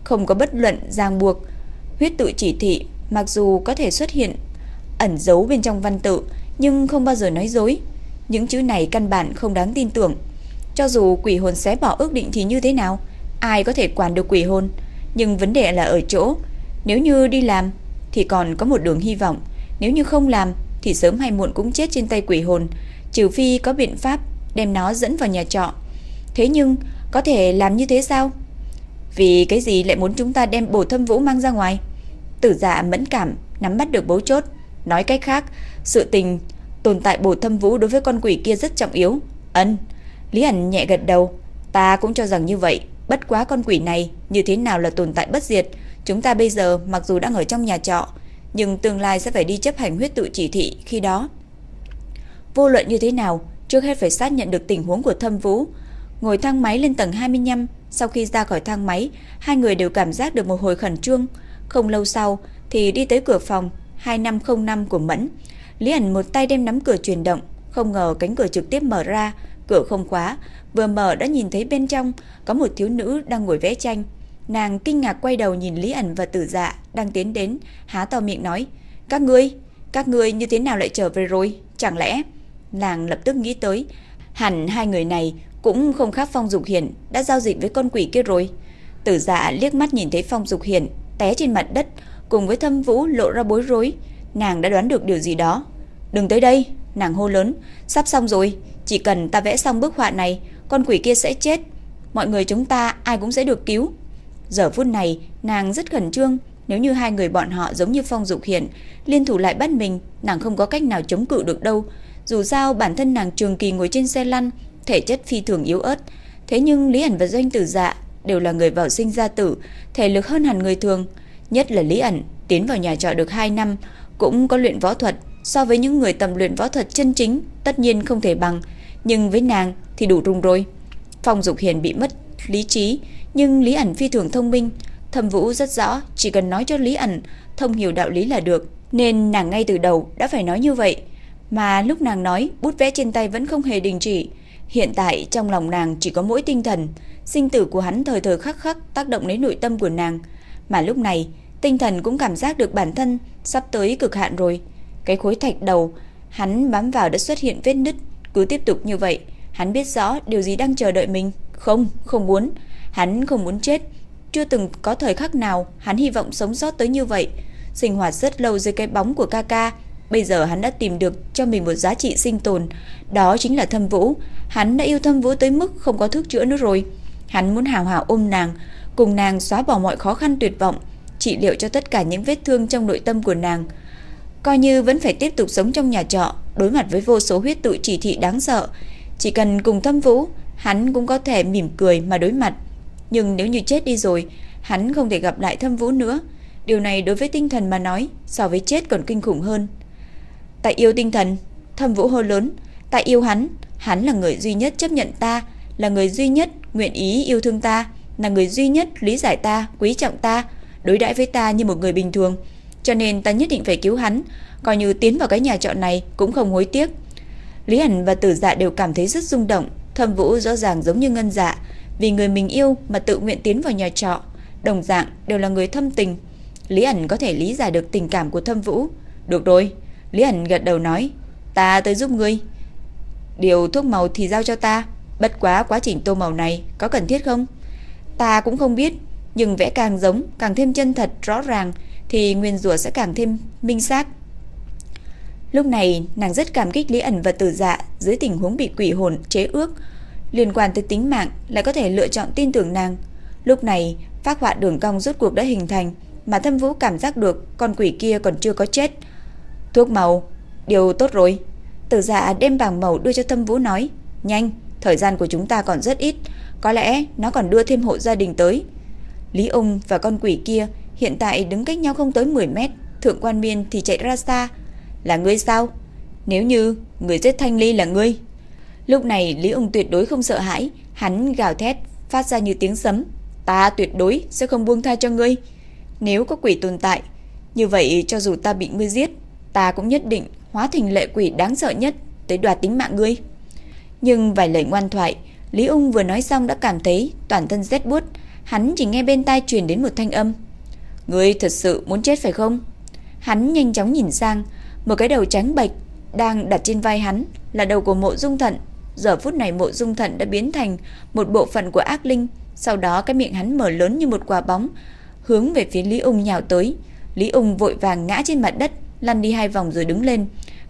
không có bất luận ràng buộc. Huyết tự chỉ thị mặc dù có thể xuất hiện ẩn giấu bên trong văn tự, nhưng không bao giờ nói dối. Những chữ này căn bản không đáng tin tưởng. Cho dù quỷ hồn xé bỏ ước định thì như thế nào, ai có thể quản được quỷ hồn, nhưng vấn đề là ở chỗ nếu như đi làm thì còn có một đường hy vọng, nếu như không làm thì sớm hay muộn cũng chết trên tay quỷ hồn, trừ phi có biện pháp đem nó dẫn vào nhà trọ. Thế nhưng, có thể làm như thế sao? Vì cái gì lại muốn chúng ta đem bổ thâm vũ mang ra ngoài? Tử dạ mẫn cảm, nắm bắt được bấu chốt, Nói cách khác, sự tình tồn tại bổ thâm vũ đối với con quỷ kia rất trọng yếu. Ân, Lý ẩn nhẹ gật đầu. Ta cũng cho rằng như vậy, bất quá con quỷ này như thế nào là tồn tại bất diệt. Chúng ta bây giờ mặc dù đang ở trong nhà trọ, nhưng tương lai sẽ phải đi chấp hành huyết tự chỉ thị khi đó. Vô luận như thế nào, trước hết phải xác nhận được tình huống của thâm vũ. Ngồi thang máy lên tầng 25, sau khi ra khỏi thang máy, hai người đều cảm giác được một hồi khẩn trương. Không lâu sau thì đi tới cửa phòng 2505 của Mẫn. Lý ẩn một tay đem nắm cửa chuyển động, không ngờ cánh cửa trực tiếp mở ra, cửa không khóa, vừa mở đã nhìn thấy bên trong có một thiếu nữ đang ngồi vẽ tranh. Nàng kinh ngạc quay đầu nhìn Lý ẩn và Tử Dạ đang tiến đến, há to miệng nói: "Các ngươi, các ngươi như thế nào lại trở về rồi? Chẳng lẽ?" Nàng lập tức nghĩ tới, hẳn hai người này cũng không khác Phong Dục Hiển đã giao dịch với con quỷ kia rồi. Tử Dạ liếc mắt nhìn thấy Phong Dục Hiển té trên mặt đất, cùng với Thâm Vũ lộ ra bối rối, nàng đã đoán được điều gì đó. "Đừng tới đây!" Nàng hô lớn, "Sắp xong rồi, chỉ cần ta vẽ xong bức họa này, con quỷ kia sẽ chết, mọi người chúng ta ai cũng sẽ được cứu." Giờ phút này, nàng rất khẩn trương, nếu như hai người bọn họ giống như Phong Dục Hiển, liên thủ lại bắt mình, nàng không có cách nào chống cự được đâu. Dù sao bản thân nàng trường kỳ ngồi trên xe lăn, thể chất phi thường yếu ớt, thế nhưng Lý ẩn và Doanh Tử Dạ đều là người vào sinh ra tử, thể lực hơn hẳn người thường, nhất là Lý ẩn tiến vào nhà trọ được 2 năm, cũng có luyện võ thuật, so với những người tầm luyện võ thuật chân chính, tất nhiên không thể bằng, nhưng với nàng thì đủ rung rồi. Phong Dục Hiền bị mất lý trí, nhưng Lý ẩn phi thường thông minh, Thẩm Vũ rất rõ, chỉ cần nói cho Lý ẩn thông hiểu đạo lý là được, nên nàng ngay từ đầu đã phải nói như vậy. Mà lúc nàng nói, bút vẽ trên tay vẫn không hề đình chỉ. Hiện tại trong lòng nàng chỉ có mỗi tinh thần, sinh tử của hắn thời thời khắc khắc tác động đến nội tâm của nàng. Mà lúc này, tinh thần cũng cảm giác được bản thân sắp tới cực hạn rồi. Cái khối thạch đầu, hắn bám vào đã xuất hiện vết nứt. Cứ tiếp tục như vậy, hắn biết rõ điều gì đang chờ đợi mình. Không, không muốn. Hắn không muốn chết. Chưa từng có thời khắc nào hắn hy vọng sống sót tới như vậy. Sinh hoạt rất lâu dưới cái bóng của ca ca. Bây giờ hắn đã tìm được cho mình một giá trị sinh tồn. Đó chính là thâm vũ. Hắn đã yêu thâm vũ tới mức không có thuốc chữa nữa rồi. Hắn muốn hào hào ôm nàng, cùng nàng xóa bỏ mọi khó khăn tuyệt vọng, trị liệu cho tất cả những vết thương trong nội tâm của nàng. Coi như vẫn phải tiếp tục sống trong nhà trọ, đối mặt với vô số huyết tụ chỉ thị đáng sợ. Chỉ cần cùng thâm vũ, hắn cũng có thể mỉm cười mà đối mặt. Nhưng nếu như chết đi rồi, hắn không thể gặp lại thâm vũ nữa. Điều này đối với tinh thần mà nói, so với chết còn kinh khủng hơn. Tại yêu tinh thần, thâm vũ hô lớn, tại yêu hắn, hắn là người duy nhất chấp nhận ta, là người duy nhất nguyện ý yêu thương ta, là người duy nhất lý giải ta, quý trọng ta, đối đãi với ta như một người bình thường. Cho nên ta nhất định phải cứu hắn, coi như tiến vào cái nhà trọ này cũng không hối tiếc. Lý Ảnh và Tử Dạ đều cảm thấy rất rung động, Thâm Vũ rõ ràng giống như Ngân Dạ, vì người mình yêu mà tự nguyện tiến vào nhà trọ, đồng dạng đều là người thâm tình. Lý ẩn có thể lý giải được tình cảm của Thâm Vũ. Được rồi, Lý ẩn gật đầu nói, ta tới giúp ngươi. Điều thuốc màu thì giao cho ta, bất quá quá trình tô màu này có cần thiết không? Ta cũng không biết, nhưng vẽ càng giống, càng thêm chân thật, rõ ràng thì nguyên rủa sẽ càng thêm minh xác. Lúc này, nàng rất cảm kích Lý ẩn và Tử Dạ dưới tình huống bị quỷ hồn chế ước, liên quan tới tính mạng lại có thể lựa chọn tin tưởng nàng. Lúc này, phác họa đường cong rốt cuộc đã hình thành, mà Thâm Vũ cảm giác được con quỷ kia còn chưa có chết. Thuốc màu, điều tốt rồi. Tử Dạ đem bảng màu đưa cho Thâm Vũ nói, "Nhanh, thời gian của chúng ta còn rất ít, có lẽ nó còn đưa thêm hộ gia đình tới." Lý Ung và con quỷ kia hiện tại đứng cách nhau không tới 10 mét, Thượng Quan Miên thì chạy ra xa. "Là ngươi sao? Nếu như người giết Thanh Ly là ngươi?" Lúc này Lý Ung tuyệt đối không sợ hãi, hắn gào thét phát ra như tiếng sấm, "Ta tuyệt đối sẽ không buông tha cho ngươi. Nếu có quỷ tồn tại, như vậy cho dù ta bị ngươi giết, ta cũng nhất định hóa thành lệ quỷ đáng sợ nhất tới đoạt tính mạng ngươi." Nhưng vài lời ngoan thoại, Lý Ung vừa nói xong đã cảm thấy toàn thân rét buốt, hắn chỉ nghe bên tai truyền đến một thanh âm. "Ngươi thật sự muốn chết phải không?" Hắn nhanh chóng nhìn sang, một cái đầu trắng bệch đang đặt trên vai hắn là đầu của Mộ Dung Thận. Giờ phút này Mộ Dung Thận đã biến thành một bộ phận của ác linh, sau đó cái miệng hắn mở lớn như một quả bóng, hướng về phía Lý Ung nhào tới. Lý Ung vội vàng ngã trên mặt đất, lăn đi hai vòng rồi đứng lên,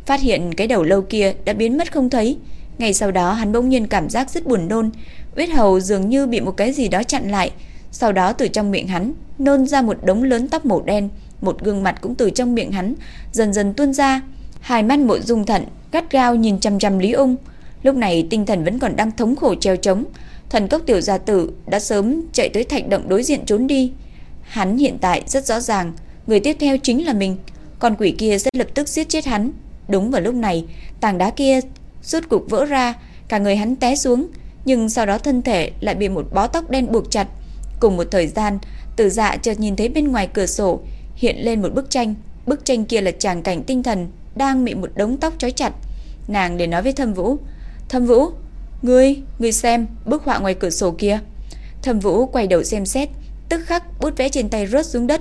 phát hiện cái đầu lâu kia đã biến mất không thấy. Ngay sau đó hắn bỗng nhiên cảm giác rất buồn nôn, huyết hầu dường như bị một cái gì đó chặn lại, sau đó từ trong miệng hắn nôn ra một đống lớn tóc màu đen, một gương mặt cũng từ trong miệng hắn dần dần tuôn ra, hai mắt mộ dung thận gắt gao nhìn chăm chăm Lý Ung. Lúc này tinh thần vẫn còn đang thống khổ treo trống, thần cốc tiểu gia tử đã sớm chạy tới thạch động đối diện trốn đi. Hắn hiện tại rất rõ ràng, người tiếp theo chính là mình, con quỷ kia sẽ lập tức giết chết hắn. Đúng vào lúc này, tảng đá kia rút cục vỡ ra, cả người hắn té xuống, nhưng sau đó thân thể lại bị một bó tóc đen buộc chặt. Cùng một thời gian, Tử Dạ chợt nhìn thấy bên ngoài cửa sổ hiện lên một bức tranh, bức tranh kia là tràng cảnh tinh thần đang bị một đống tóc trói chặt. Nàng để nói với Thâm Vũ, "Thâm Vũ, ngươi, ngươi xem bức họa ngoài cửa sổ kia." Thâm Vũ quay đầu xem xét, tức khắc bút vẽ trên tay rớt xuống đất.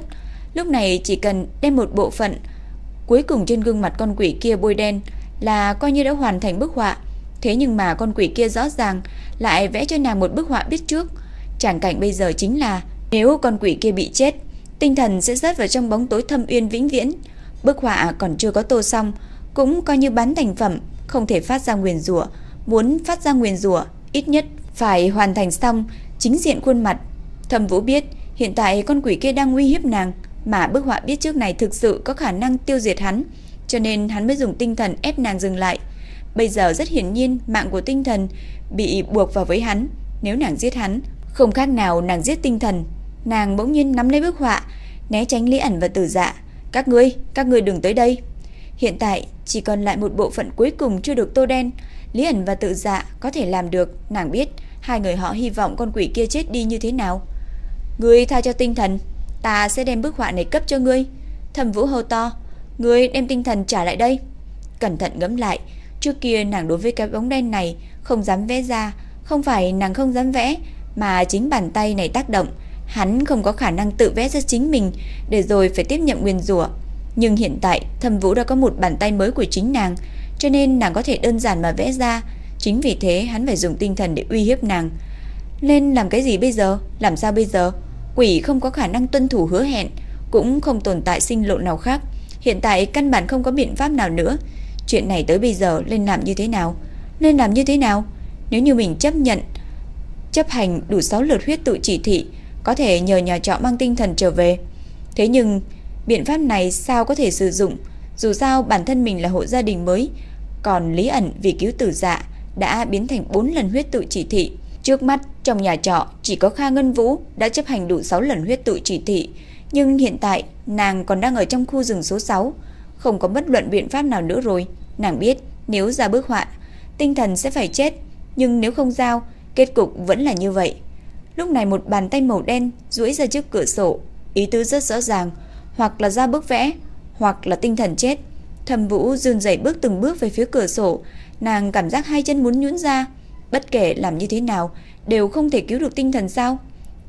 Lúc này chỉ cần đem một bộ phận cuối cùng trên gương mặt con quỷ kia bôi đen là coi như đã hoàn thành bức họa. Thế nhưng mà con quỷ kia rõ ràng lại vẽ cho nàng một bức họa biết trước. Tràng cảnh bây giờ chính là nếu con quỷ kia bị chết, tinh thần sẽ rớt vào trong bóng tối thâm uyên vĩnh viễn. Bức họa còn chưa có tô xong, cũng coi như bán thành phẩm, không thể phát ra nguyền rủa. Muốn phát ra nguyền rủa, ít nhất phải hoàn thành xong chính diện khuôn mặt. Thẩm Vũ biết, hiện tại con quỷ kia đang nguy hiếp nàng, mà bức họa biết trước này thực sự có khả năng tiêu diệt hắn, cho nên hắn mới dùng tinh thần ép nàng dừng lại. Bây giờ rất hiển nhiên mạng của tinh thần bị buộc vào với hắn, nếu nàng giết hắn, không khác nào nàng giết tinh thần. Nàng bỗng nhiên nắm lấy bức họa, né tránh Lý ẩn và Tử Dạ. "Các ngươi, các ngươi đừng tới đây." Hiện tại chỉ còn lại một bộ phận cuối cùng chưa được tô đen, Lý ẩn và Tự Dạ có thể làm được, nàng biết hai người họ hy vọng con quỷ kia chết đi như thế nào. "Ngươi tha cho tinh thần, ta sẽ đem bức họa này cấp cho ngươi." Thẩm Vũ hô to, "Ngươi đem tinh thần trả lại đây." Cẩn thận ngẫm lại, trước kia nàng đối với cái bóng đen này không dám vẽ ra, không phải nàng không dám vẽ, mà chính bàn tay này tác động, hắn không có khả năng tự vẽ ra chính mình để rồi phải tiếp nhận nguyên rủa. Nhưng hiện tại, Thẩm Vũ đã có một bàn tay mới của chính nàng, cho nên nàng có thể đơn giản mà vẽ ra, chính vì thế hắn phải dùng tinh thần để uy hiếp nàng. Nên làm cái gì bây giờ? Làm sao bây giờ? Quỷ không có khả năng tuân thủ hứa hẹn, cũng không tồn tại sinh lộ nào khác. Hiện tại căn bản không có biện pháp nào nữa. Chuyện này tới bây giờ nên làm như thế nào? Nên làm như thế nào? Nếu như mình chấp nhận chấp hành đủ 6 lượt huyết tự chỉ thị, có thể nhờ nhà trọ mang tinh thần trở về. Thế nhưng, biện pháp này sao có thể sử dụng? Dù sao bản thân mình là hộ gia đình mới, còn Lý ẩn vì cứu tử dạ đã biến thành 4 lần huyết tự chỉ thị. Trước mắt trong nhà trọ chỉ có Kha Ngân Vũ đã chấp hành đủ 6 lần huyết tự chỉ thị, nhưng hiện tại nàng còn đang ở trong khu rừng số 6, không có bất luận biện pháp nào nữa rồi. Nàng biết nếu ra bước họa, tinh thần sẽ phải chết, nhưng nếu không giao, kết cục vẫn là như vậy. Lúc này một bàn tay màu đen duỗi ra trước cửa sổ, ý tứ rất rõ ràng, hoặc là ra bức vẽ, hoặc là tinh thần chết. Thẩm Vũ run rẩy bước từng bước về phía cửa sổ, nàng cảm giác hai chân muốn nhũn ra, bất kể làm như thế nào đều không thể cứu được tinh thần sao?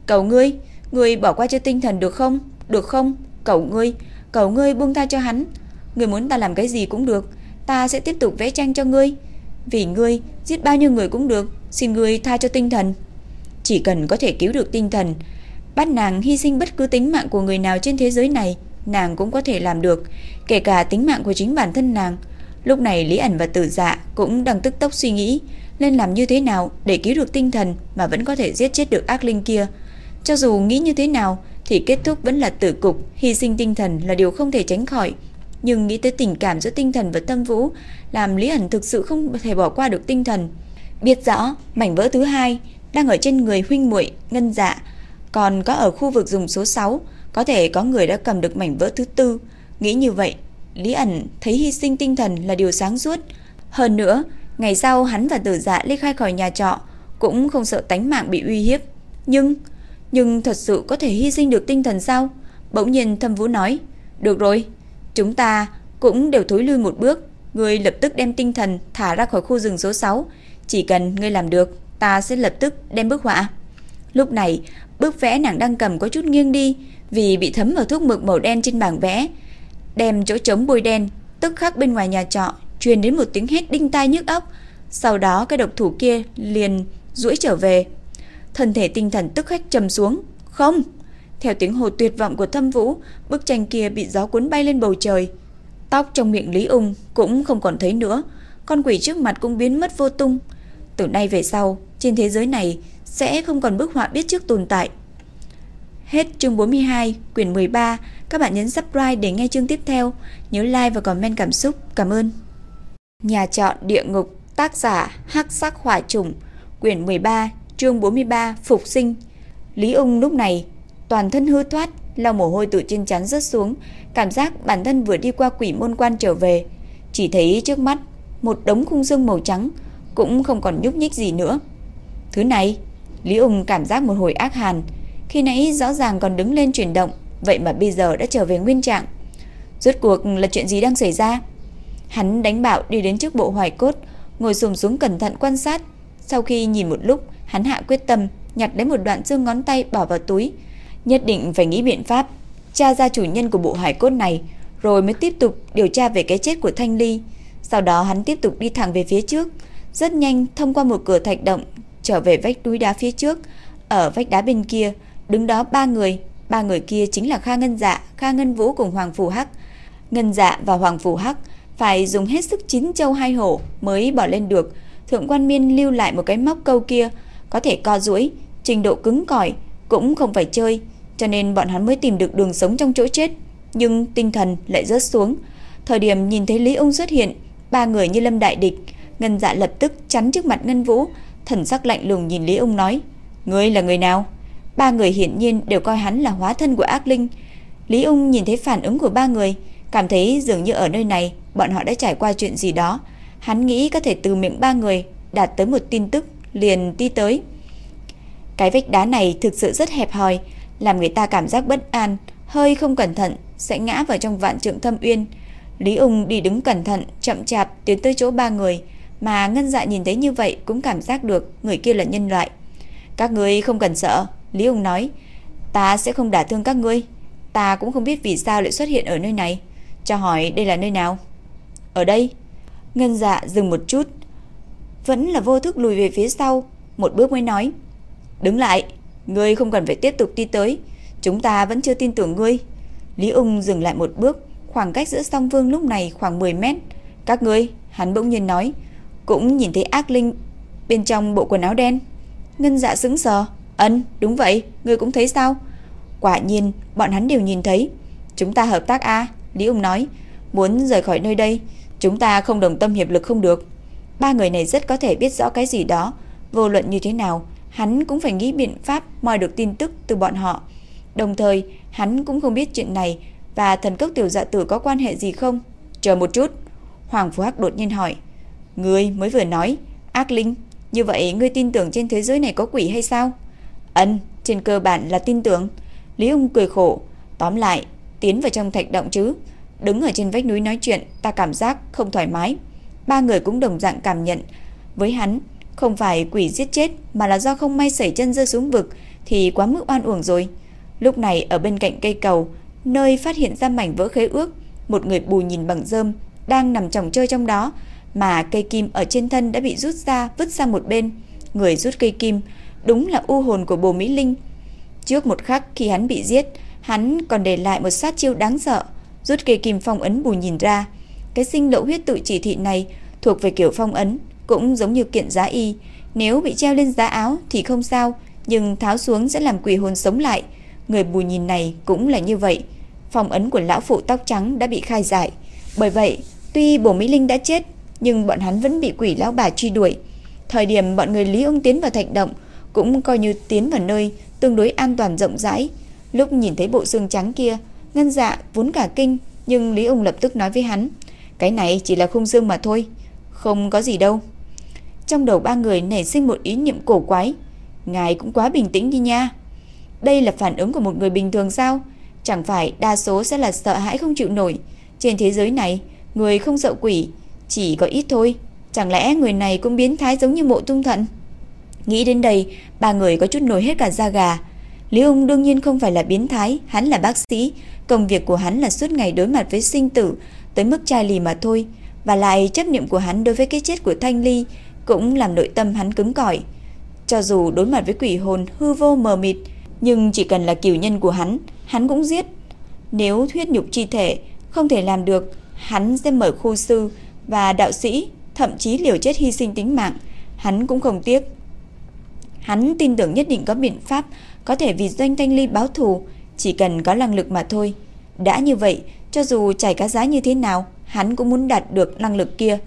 Cầu ngươi, ngươi bỏ qua cho tinh thần được không? Được không? Cầu ngươi, cầu ngươi buông tha cho hắn. Ngươi muốn ta làm cái gì cũng được, ta sẽ tiếp tục vẽ tranh cho ngươi. Vì ngươi, giết bao nhiêu người cũng được, xin ngươi tha cho tinh thần. Chỉ cần có thể cứu được tinh thần, bắt nàng hy sinh bất cứ tính mạng của người nào trên thế giới này, nàng cũng có thể làm được, kể cả tính mạng của chính bản thân nàng. Lúc này Lý ẩn và Tử Dạ cũng đang tức tốc suy nghĩ nên làm như thế nào để cứu được tinh thần mà vẫn có thể giết chết được ác linh kia. Cho dù nghĩ như thế nào thì kết thúc vẫn là tử cục, hy sinh tinh thần là điều không thể tránh khỏi. Nhưng nghĩ tới tình cảm giữa tinh thần và tâm vũ, làm Lý ẩn thực sự không thể bỏ qua được tinh thần. Biết rõ, mảnh vỡ thứ hai đang ở trên người huynh muội ngân dạ, còn có ở khu vực dùng số 6, có thể có người đã cầm được mảnh vỡ thứ tư. Nghĩ như vậy, Lý ẩn thấy hy sinh tinh thần là điều sáng suốt. Hơn nữa, ngày sau hắn và tử dạ ly khai khỏi nhà trọ, cũng không sợ tánh mạng bị uy hiếp. Nhưng, nhưng thật sự có thể hy sinh được tinh thần sao? Bỗng nhiên thâm vũ nói, được rồi, chúng ta cũng đều thối lui một bước. Ngươi lập tức đem tinh thần thả ra khỏi khu rừng số 6. Chỉ cần ngươi làm được, ta sẽ lập tức đem bức họa. Lúc này, bức vẽ nàng đang cầm có chút nghiêng đi vì bị thấm vào thuốc mực màu đen trên bảng vẽ. Đem chỗ trống bôi đen, tức khắc bên ngoài nhà trọ truyền đến một tiếng hét đinh tai nhức óc. Sau đó cái độc thủ kia liền duỗi trở về. Thân thể tinh thần tức khắc trầm xuống. Không! Theo tiếng hồ tuyệt vọng của thâm vũ, bức tranh kia bị gió cuốn bay lên bầu trời. Tóc trong miệng Lý Ung cũng không còn thấy nữa. Con quỷ trước mặt cũng biến mất vô tung. Từ nay về sau, trên thế giới này sẽ không còn bức họa biết trước tồn tại. Hết chương 42, quyển 13. Các bạn nhấn subscribe để nghe chương tiếp theo. Nhớ like và comment cảm xúc. Cảm ơn. Nhà trọ địa ngục, tác giả Hắc Sắc Hỏa Trùng, quyển 13, chương 43, Phục sinh. Lý Ung lúc này toàn thân hư thoát, lau mồ hôi từ trên trán rớt xuống, cảm giác bản thân vừa đi qua quỷ môn quan trở về, chỉ thấy trước mắt một đống khung xương màu trắng, cũng không còn nhúc nhích gì nữa. Thứ này, Lý Ung cảm giác một hồi ác hàn, khi nãy rõ ràng còn đứng lên chuyển động, vậy mà bây giờ đã trở về nguyên trạng. Rốt cuộc là chuyện gì đang xảy ra? Hắn đánh bạo đi đến trước bộ hoài cốt, ngồi xổm xuống cẩn thận quan sát. Sau khi nhìn một lúc, hắn hạ quyết tâm nhặt lấy một đoạn xương ngón tay bỏ vào túi, nhất định phải nghĩ biện pháp tra ra chủ nhân của bộ hải cốt này, rồi mới tiếp tục điều tra về cái chết của Thanh Ly. Sau đó hắn tiếp tục đi thẳng về phía trước, rất nhanh thông qua một cửa thạch động trở về vách núi đá phía trước. Ở vách đá bên kia, đứng đó ba người, ba người kia chính là Kha Ngân Dạ, Kha Ngân Vũ cùng Hoàng Phù Hắc. Ngân Dạ và Hoàng Phù Hắc phải dùng hết sức chín châu hai hổ mới bỏ lên được. Thượng quan Miên lưu lại một cái móc câu kia, có thể co duỗi, trình độ cứng cỏi cũng không phải chơi, cho nên bọn hắn mới tìm được đường sống trong chỗ chết, nhưng tinh thần lại rớt xuống. Thời điểm nhìn thấy Lý Ung xuất hiện, ba người như lâm đại địch, Ngân Dạ lập tức chắn trước mặt Ngân Vũ, thần sắc lạnh lùng nhìn Lý Ung nói: "Ngươi là người nào?" Ba người hiển nhiên đều coi hắn là hóa thân của ác linh. Lý Ung nhìn thấy phản ứng của ba người, cảm thấy dường như ở nơi này bọn họ đã trải qua chuyện gì đó. Hắn nghĩ có thể từ miệng ba người đạt tới một tin tức liền đi tới. Cái vách đá này thực sự rất hẹp hòi, làm người ta cảm giác bất an, hơi không cẩn thận sẽ ngã vào trong vạn trượng thâm uyên. Lý Ung đi đứng cẩn thận, chậm chạp tiến tới chỗ ba người, mà Ngân Dạ nhìn thấy như vậy cũng cảm giác được người kia là nhân loại. Các ngươi không cần sợ, Lý Ung nói, ta sẽ không đả thương các ngươi. Ta cũng không biết vì sao lại xuất hiện ở nơi này. Cho hỏi đây là nơi nào? Ở đây. Ngân Dạ dừng một chút, vẫn là vô thức lùi về phía sau, một bước mới nói: "Đứng lại, ngươi không cần phải tiếp tục đi tới, chúng ta vẫn chưa tin tưởng ngươi." Lý Ung dừng lại một bước, khoảng cách giữa song vương lúc này khoảng 10 mét. "Các ngươi?" Hắn bỗng nhiên nói, "cũng nhìn thấy ác linh bên trong bộ quần áo đen." Ngân Dạ sững sờ, "Ân, đúng vậy, ngươi cũng thấy sao?" Quả nhiên, bọn hắn đều nhìn thấy. "Chúng ta hợp tác a." Lý Ung nói, "Muốn rời khỏi nơi đây, chúng ta không đồng tâm hiệp lực không được." Ba người này rất có thể biết rõ cái gì đó, vô luận như thế nào, hắn cũng phải nghĩ biện pháp moi được tin tức từ bọn họ. Đồng thời, hắn cũng không biết chuyện này và thần cốc tiểu dạ tử có quan hệ gì không. Chờ một chút, Hoàng Phú Hắc đột nhiên hỏi. Ngươi mới vừa nói, ác linh, như vậy ngươi tin tưởng trên thế giới này có quỷ hay sao? Ân, trên cơ bản là tin tưởng. Lý Ung cười khổ, tóm lại, tiến vào trong thạch động chứ. Đứng ở trên vách núi nói chuyện, ta cảm giác không thoải mái. Ba người cũng đồng dạng cảm nhận với hắn, không phải quỷ giết chết mà là do không may sẩy chân rơi xuống vực thì quá mức oan uổng rồi. Lúc này ở bên cạnh cây cầu, nơi phát hiện ra mảnh vỡ khế ước, một người bù nhìn bằng rơm đang nằm chồng chơi trong đó, mà cây kim ở trên thân đã bị rút ra vứt sang một bên. Người rút cây kim đúng là u hồn của Bồ Mỹ Linh. Trước một khắc khi hắn bị giết, hắn còn để lại một sát chiêu đáng sợ, rút cây kim phong ấn bù nhìn ra. Cái sinh lộ huyết tự chỉ thị này thuộc về kiểu phong ấn, cũng giống như kiện giá y, nếu bị treo lên giá áo thì không sao, nhưng tháo xuống sẽ làm quỷ hồn sống lại. Người bù nhìn này cũng là như vậy. phòng ấn của lão phụ tóc trắng đã bị khai giải. Bởi vậy, tuy bổ Mỹ Linh đã chết, nhưng bọn hắn vẫn bị quỷ lão bà truy đuổi. Thời điểm bọn người Lý Ung tiến vào thạch động cũng coi như tiến vào nơi tương đối an toàn rộng rãi. Lúc nhìn thấy bộ xương trắng kia, Ngân Dạ vốn cả kinh, nhưng Lý Ung lập tức nói với hắn: cái này chỉ là khung xương mà thôi Không có gì đâu trong đầu ba người nảy sinh một ý niệm cổ quái. Ngài cũng quá bình tĩnh đi nha. Đây là phản ứng của một người bình thường sao? Chẳng phải đa số sẽ là sợ hãi không chịu nổi. Trên thế giới này Người không sợ quỷ Chỉ có ít thôi. Chẳng lẽ người này cũng biến thái giống như mộ tung thận Nghĩ đến đây Ba người có chút nổi hết cả da gà. Lý ung đương nhiên không phải là biến thái Hắn là bác sĩ. Công việc của hắn là suốt ngày đối mặt với sinh tử tới mức chai lì mà thôi, và lại chấp niệm của hắn đối với cái chết của Thanh Ly cũng làm nội tâm hắn cứng cỏi. Cho dù đối mặt với quỷ hồn hư vô mờ mịt, nhưng chỉ cần là cửu nhân của hắn, hắn cũng giết. Nếu thuyết nhục chi thể không thể làm được, hắn sẽ mở khu sư và đạo sĩ, thậm chí liều chết hy sinh tính mạng, hắn cũng không tiếc. Hắn tin tưởng nhất định có biện pháp có thể vì Doanh Thanh Ly báo thù, chỉ cần có năng lực mà thôi. Đã như vậy, cho dù trải cá giá như thế nào, hắn cũng muốn đạt được năng lực kia.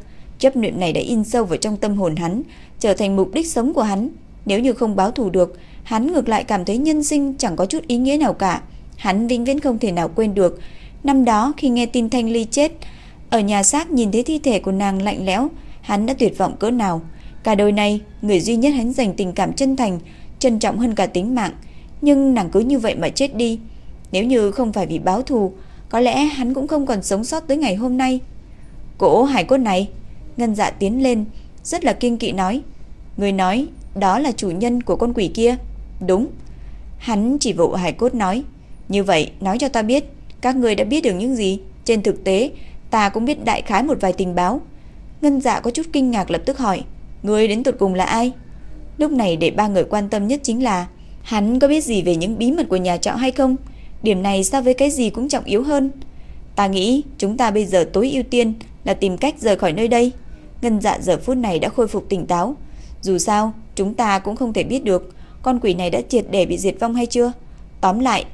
Chấp niệm này đã in sâu vào trong tâm hồn hắn, trở thành mục đích sống của hắn. Nếu như không báo thù được, hắn ngược lại cảm thấy nhân sinh chẳng có chút ý nghĩa nào cả. Hắn vĩnh viễn không thể nào quên được năm đó khi nghe tin Thanh Ly chết, ở nhà xác nhìn thấy thi thể của nàng lạnh lẽo, hắn đã tuyệt vọng cỡ nào. Cả đời này, người duy nhất hắn dành tình cảm chân thành, trân trọng hơn cả tính mạng, nhưng nàng cứ như vậy mà chết đi. Nếu như không phải vì báo thù, có lẽ hắn cũng không còn sống sót tới ngày hôm nay. Cổ hải cốt này, Ngân Dạ tiến lên, rất là kiên kỵ nói, người nói đó là chủ nhân của con quỷ kia. Đúng. Hắn chỉ vụ hải cốt nói, như vậy nói cho ta biết, các người đã biết được những gì? Trên thực tế, ta cũng biết đại khái một vài tình báo. Ngân Dạ có chút kinh ngạc lập tức hỏi, người đến tụt cùng là ai? Lúc này để ba người quan tâm nhất chính là hắn có biết gì về những bí mật của nhà trọ hay không? Điểm này so với cái gì cũng trọng yếu hơn. Ta nghĩ chúng ta bây giờ tối ưu tiên là tìm cách rời khỏi nơi đây. Ngân Dạ giờ phút này đã khôi phục tỉnh táo. Dù sao, chúng ta cũng không thể biết được con quỷ này đã triệt để bị diệt vong hay chưa. Tóm lại,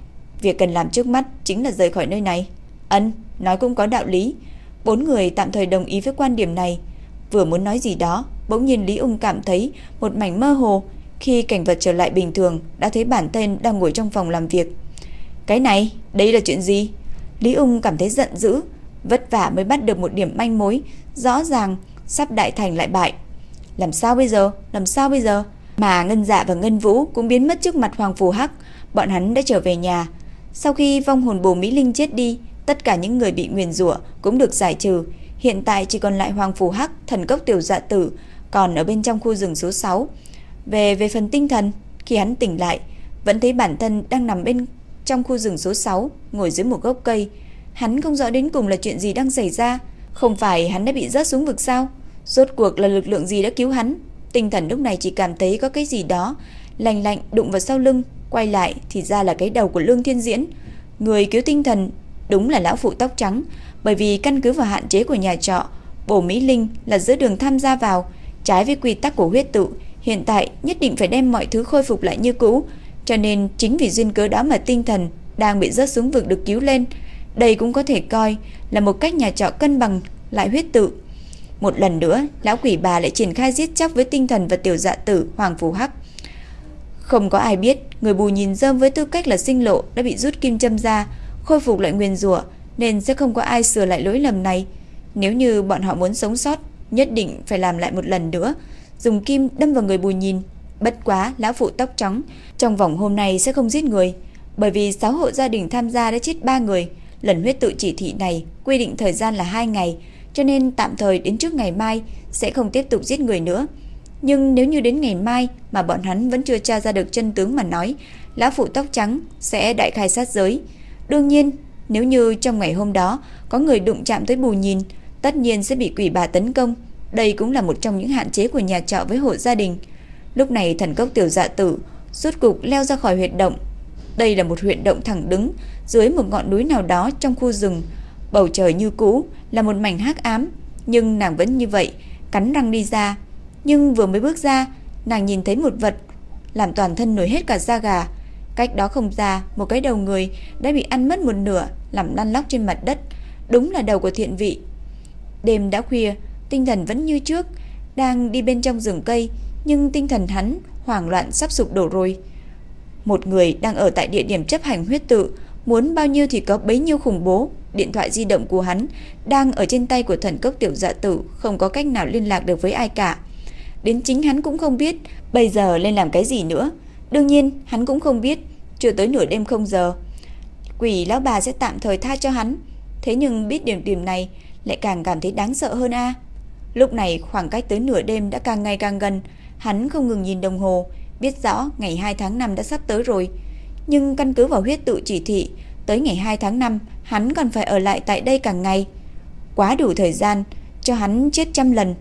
việc cần làm trước mắt chính là rời khỏi nơi này. Ân, nói cũng có đạo lý. Bốn người tạm thời đồng ý với quan điểm này. Vừa muốn nói gì đó, bỗng nhiên Lý Ung cảm thấy một mảnh mơ hồ. Khi cảnh vật trở lại bình thường, đã thấy bản thân đang ngồi trong phòng làm việc. Cái này, đây là chuyện gì? Lý Ung cảm thấy giận dữ, vất vả mới bắt được một điểm manh mối, rõ ràng sắp đại thành lại bại. Làm sao bây giờ? Làm sao bây giờ? Mà Ngân Dạ và Ngân Vũ cũng biến mất trước mặt Hoàng Phù Hắc, bọn hắn đã trở về nhà. Sau khi vong hồn bồ Mỹ Linh chết đi, tất cả những người bị nguyền rủa cũng được giải trừ. Hiện tại chỉ còn lại Hoàng Phù Hắc, thần cốc tiểu dạ tử, còn ở bên trong khu rừng số 6. Về về phần tinh thần, khi hắn tỉnh lại, vẫn thấy bản thân đang nằm bên trong khu rừng số 6, ngồi dưới một gốc cây. Hắn không rõ đến cùng là chuyện gì đang xảy ra, không phải hắn đã bị rớt xuống vực sao? Rốt cuộc là lực lượng gì đã cứu hắn? Tinh thần lúc này chỉ cảm thấy có cái gì đó lạnh lạnh đụng vào sau lưng, quay lại thì ra là cái đầu của Lương Thiên Diễn. Người cứu tinh thần đúng là lão phụ tóc trắng, bởi vì căn cứ vào hạn chế của nhà trọ, Bổ Mỹ Linh là giữa đường tham gia vào, trái với quy tắc của huyết tự, hiện tại nhất định phải đem mọi thứ khôi phục lại như cũ, cho nên chính vì duyên cớ đó mà tinh thần đang bị rớt xuống vực được cứu lên. Đây cũng có thể coi là một cách nhà trọ cân bằng lại huyết tự. Một lần nữa, lão quỷ bà lại triển khai giết chóc với tinh thần và tiểu dạ tử Hoàng Phù Hắc. Không có ai biết, người bù nhìn dơm với tư cách là sinh lộ đã bị rút kim châm ra, khôi phục lại nguyên rủa nên sẽ không có ai sửa lại lỗi lầm này. Nếu như bọn họ muốn sống sót, nhất định phải làm lại một lần nữa, dùng kim đâm vào người bù nhìn. Bất quá, lão phụ tóc trắng, trong vòng hôm nay sẽ không giết người, bởi vì 6 hộ gia đình tham gia đã chết 3 người. Lần huyết tự chỉ thị này quy định thời gian là 2 ngày, cho nên tạm thời đến trước ngày mai sẽ không tiếp tục giết người nữa. Nhưng nếu như đến ngày mai mà bọn hắn vẫn chưa tra ra được chân tướng mà nói, lão phụ tóc trắng sẽ đại khai sát giới. Đương nhiên, nếu như trong ngày hôm đó có người đụng chạm tới bù nhìn, tất nhiên sẽ bị quỷ bà tấn công. Đây cũng là một trong những hạn chế của nhà trọ với hộ gia đình. Lúc này thần cốc tiểu dạ tử rút cục leo ra khỏi huyệt động. Đây là một huyệt động thẳng đứng dưới một ngọn núi nào đó trong khu rừng. Bầu trời như cũ là một mảnh hắc ám, nhưng nàng vẫn như vậy, cắn răng đi ra. Nhưng vừa mới bước ra, nàng nhìn thấy một vật làm toàn thân nổi hết cả da gà. Cách đó không xa, một cái đầu người đã bị ăn mất một nửa, làm lăn lóc trên mặt đất. Đúng là đầu của thiện vị. Đêm đã khuya, tinh thần vẫn như trước, đang đi bên trong rừng cây, nhưng tinh thần hắn hoảng loạn sắp sụp đổ rồi. Một người đang ở tại địa điểm chấp hành huyết tự, muốn bao nhiêu thì có bấy nhiêu khủng bố. Điện thoại di động của hắn đang ở trên tay của thần cốc tiểu dạ tử, không có cách nào liên lạc được với ai cả. Đến chính hắn cũng không biết bây giờ lên làm cái gì nữa. Đương nhiên, hắn cũng không biết, chưa tới nửa đêm không giờ. Quỷ lão bà sẽ tạm thời tha cho hắn. Thế nhưng biết điểm điểm này lại càng cảm thấy đáng sợ hơn a. Lúc này khoảng cách tới nửa đêm đã càng ngày càng gần, hắn không ngừng nhìn đồng hồ, biết rõ ngày 2 tháng 5 đã sắp tới rồi. Nhưng căn cứ vào huyết tự chỉ thị, tới ngày 2 tháng 5, hắn còn phải ở lại tại đây cả ngày. Quá đủ thời gian cho hắn chết trăm lần,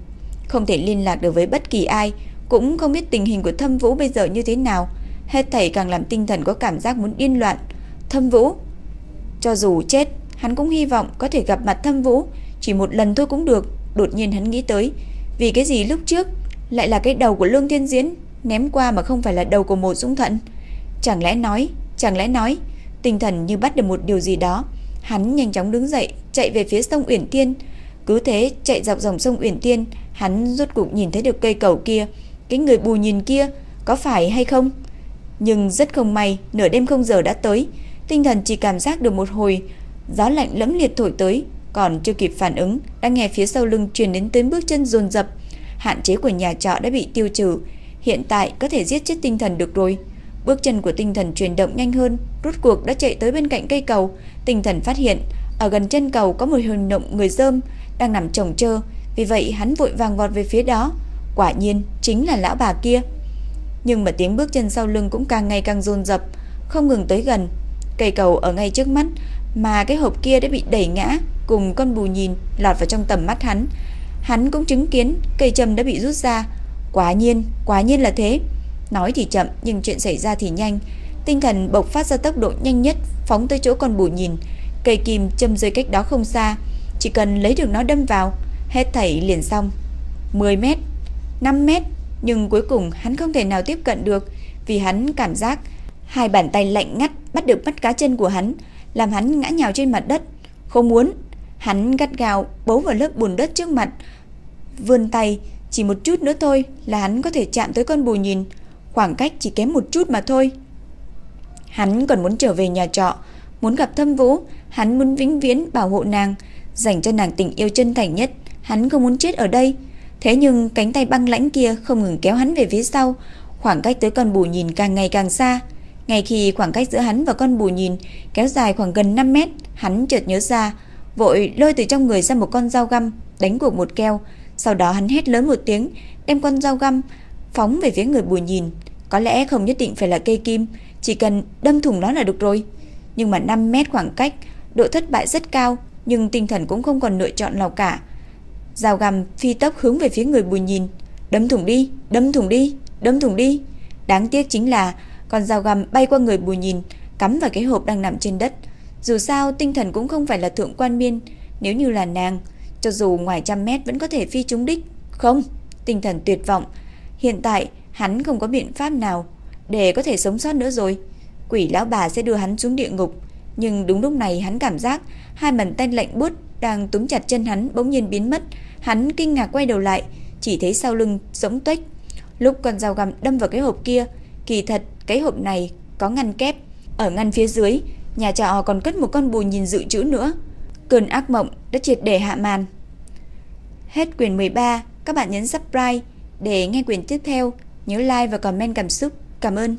không thể liên lạc được với bất kỳ ai, cũng không biết tình hình của Thâm Vũ bây giờ như thế nào, hết thảy càng làm tinh thần có cảm giác muốn điên loạn. Thâm Vũ, cho dù chết, hắn cũng hy vọng có thể gặp mặt Thâm Vũ, chỉ một lần thôi cũng được. Đột nhiên hắn nghĩ tới, vì cái gì lúc trước lại là cái đầu của Lương Thiên Diễn ném qua mà không phải là đầu của một Dung Thận. Chẳng lẽ nói, chẳng lẽ nói, tinh thần như bắt được một điều gì đó. Hắn nhanh chóng đứng dậy, chạy về phía sông Uyển Tiên. Cứ thế chạy dọc dòng sông Uyển Tiên, hắn rốt cục nhìn thấy được cây cầu kia, cái người bù nhìn kia, có phải hay không? Nhưng rất không may, nửa đêm không giờ đã tới, tinh thần chỉ cảm giác được một hồi gió lạnh lẫm liệt thổi tới, còn chưa kịp phản ứng, đã nghe phía sau lưng truyền đến tiếng bước chân dồn dập. Hạn chế của nhà trọ đã bị tiêu trừ, hiện tại có thể giết chết tinh thần được rồi. Bước chân của tinh thần chuyển động nhanh hơn, rút cuộc đã chạy tới bên cạnh cây cầu, tinh thần phát hiện ở gần chân cầu có một hình động người dơm đang nằm chồng chơ, vì vậy hắn vội vàng vọt về phía đó. Quả nhiên chính là lão bà kia. Nhưng mà tiếng bước chân sau lưng cũng càng ngày càng dồn dập, không ngừng tới gần. Cây cầu ở ngay trước mắt, mà cái hộp kia đã bị đẩy ngã, cùng con bù nhìn lọt vào trong tầm mắt hắn. Hắn cũng chứng kiến cây châm đã bị rút ra. Quả nhiên, quả nhiên là thế. Nói thì chậm nhưng chuyện xảy ra thì nhanh. Tinh thần bộc phát ra tốc độ nhanh nhất, phóng tới chỗ con bù nhìn. Cây kim châm rơi cách đó không xa, chỉ cần lấy được nó đâm vào, hết thảy liền xong. 10 mét, 5 mét, nhưng cuối cùng hắn không thể nào tiếp cận được vì hắn cảm giác hai bàn tay lạnh ngắt bắt được mắt cá chân của hắn, làm hắn ngã nhào trên mặt đất. Không muốn, hắn gắt gào bấu vào lớp bùn đất trước mặt, vươn tay, chỉ một chút nữa thôi là hắn có thể chạm tới con bù nhìn, khoảng cách chỉ kém một chút mà thôi. Hắn còn muốn trở về nhà trọ, muốn gặp Thâm Vũ, hắn muốn vĩnh viễn bảo hộ nàng, dành cho nàng tình yêu chân thành nhất, hắn không muốn chết ở đây. Thế nhưng cánh tay băng lãnh kia không ngừng kéo hắn về phía sau, khoảng cách tới con bù nhìn càng ngày càng xa. Ngay khi khoảng cách giữa hắn và con bù nhìn kéo dài khoảng gần 5 mét, hắn chợt nhớ ra, vội lôi từ trong người ra một con dao găm, đánh cuộc một keo. Sau đó hắn hét lớn một tiếng, đem con dao găm phóng về phía người bù nhìn. Có lẽ không nhất định phải là cây kim, chỉ cần đâm thủng nó là được rồi. Nhưng mà 5 mét khoảng cách, độ thất bại rất cao, nhưng tinh thần cũng không còn lựa chọn nào cả. Dao găm phi tốc hướng về phía người bùi nhìn, đâm thủng đi, đâm thủng đi, đâm thủng đi. Đáng tiếc chính là con dao găm bay qua người bùi nhìn, cắm vào cái hộp đang nằm trên đất. Dù sao tinh thần cũng không phải là thượng quan miên, nếu như là nàng, cho dù ngoài trăm mét vẫn có thể phi trúng đích. Không, tinh thần tuyệt vọng. Hiện tại hắn không có biện pháp nào để có thể sống sót nữa rồi. Quỷ lão bà sẽ đưa hắn xuống địa ngục, nhưng đúng lúc này hắn cảm giác hai bàn tay lạnh buốt đang túm chặt chân hắn bỗng nhiên biến mất. Hắn kinh ngạc quay đầu lại, chỉ thấy sau lưng rỗng tuếch. Lúc con dao găm đâm vào cái hộp kia, kỳ thật cái hộp này có ngăn kép, ở ngăn phía dưới, nhà trọ còn cất một con bù nhìn dự trữ nữa. Cơn ác mộng đã triệt để hạ màn. Hết quyển 13, các bạn nhấn subscribe để nghe quyển tiếp theo, nhớ like và comment cảm xúc. Cảm ơn.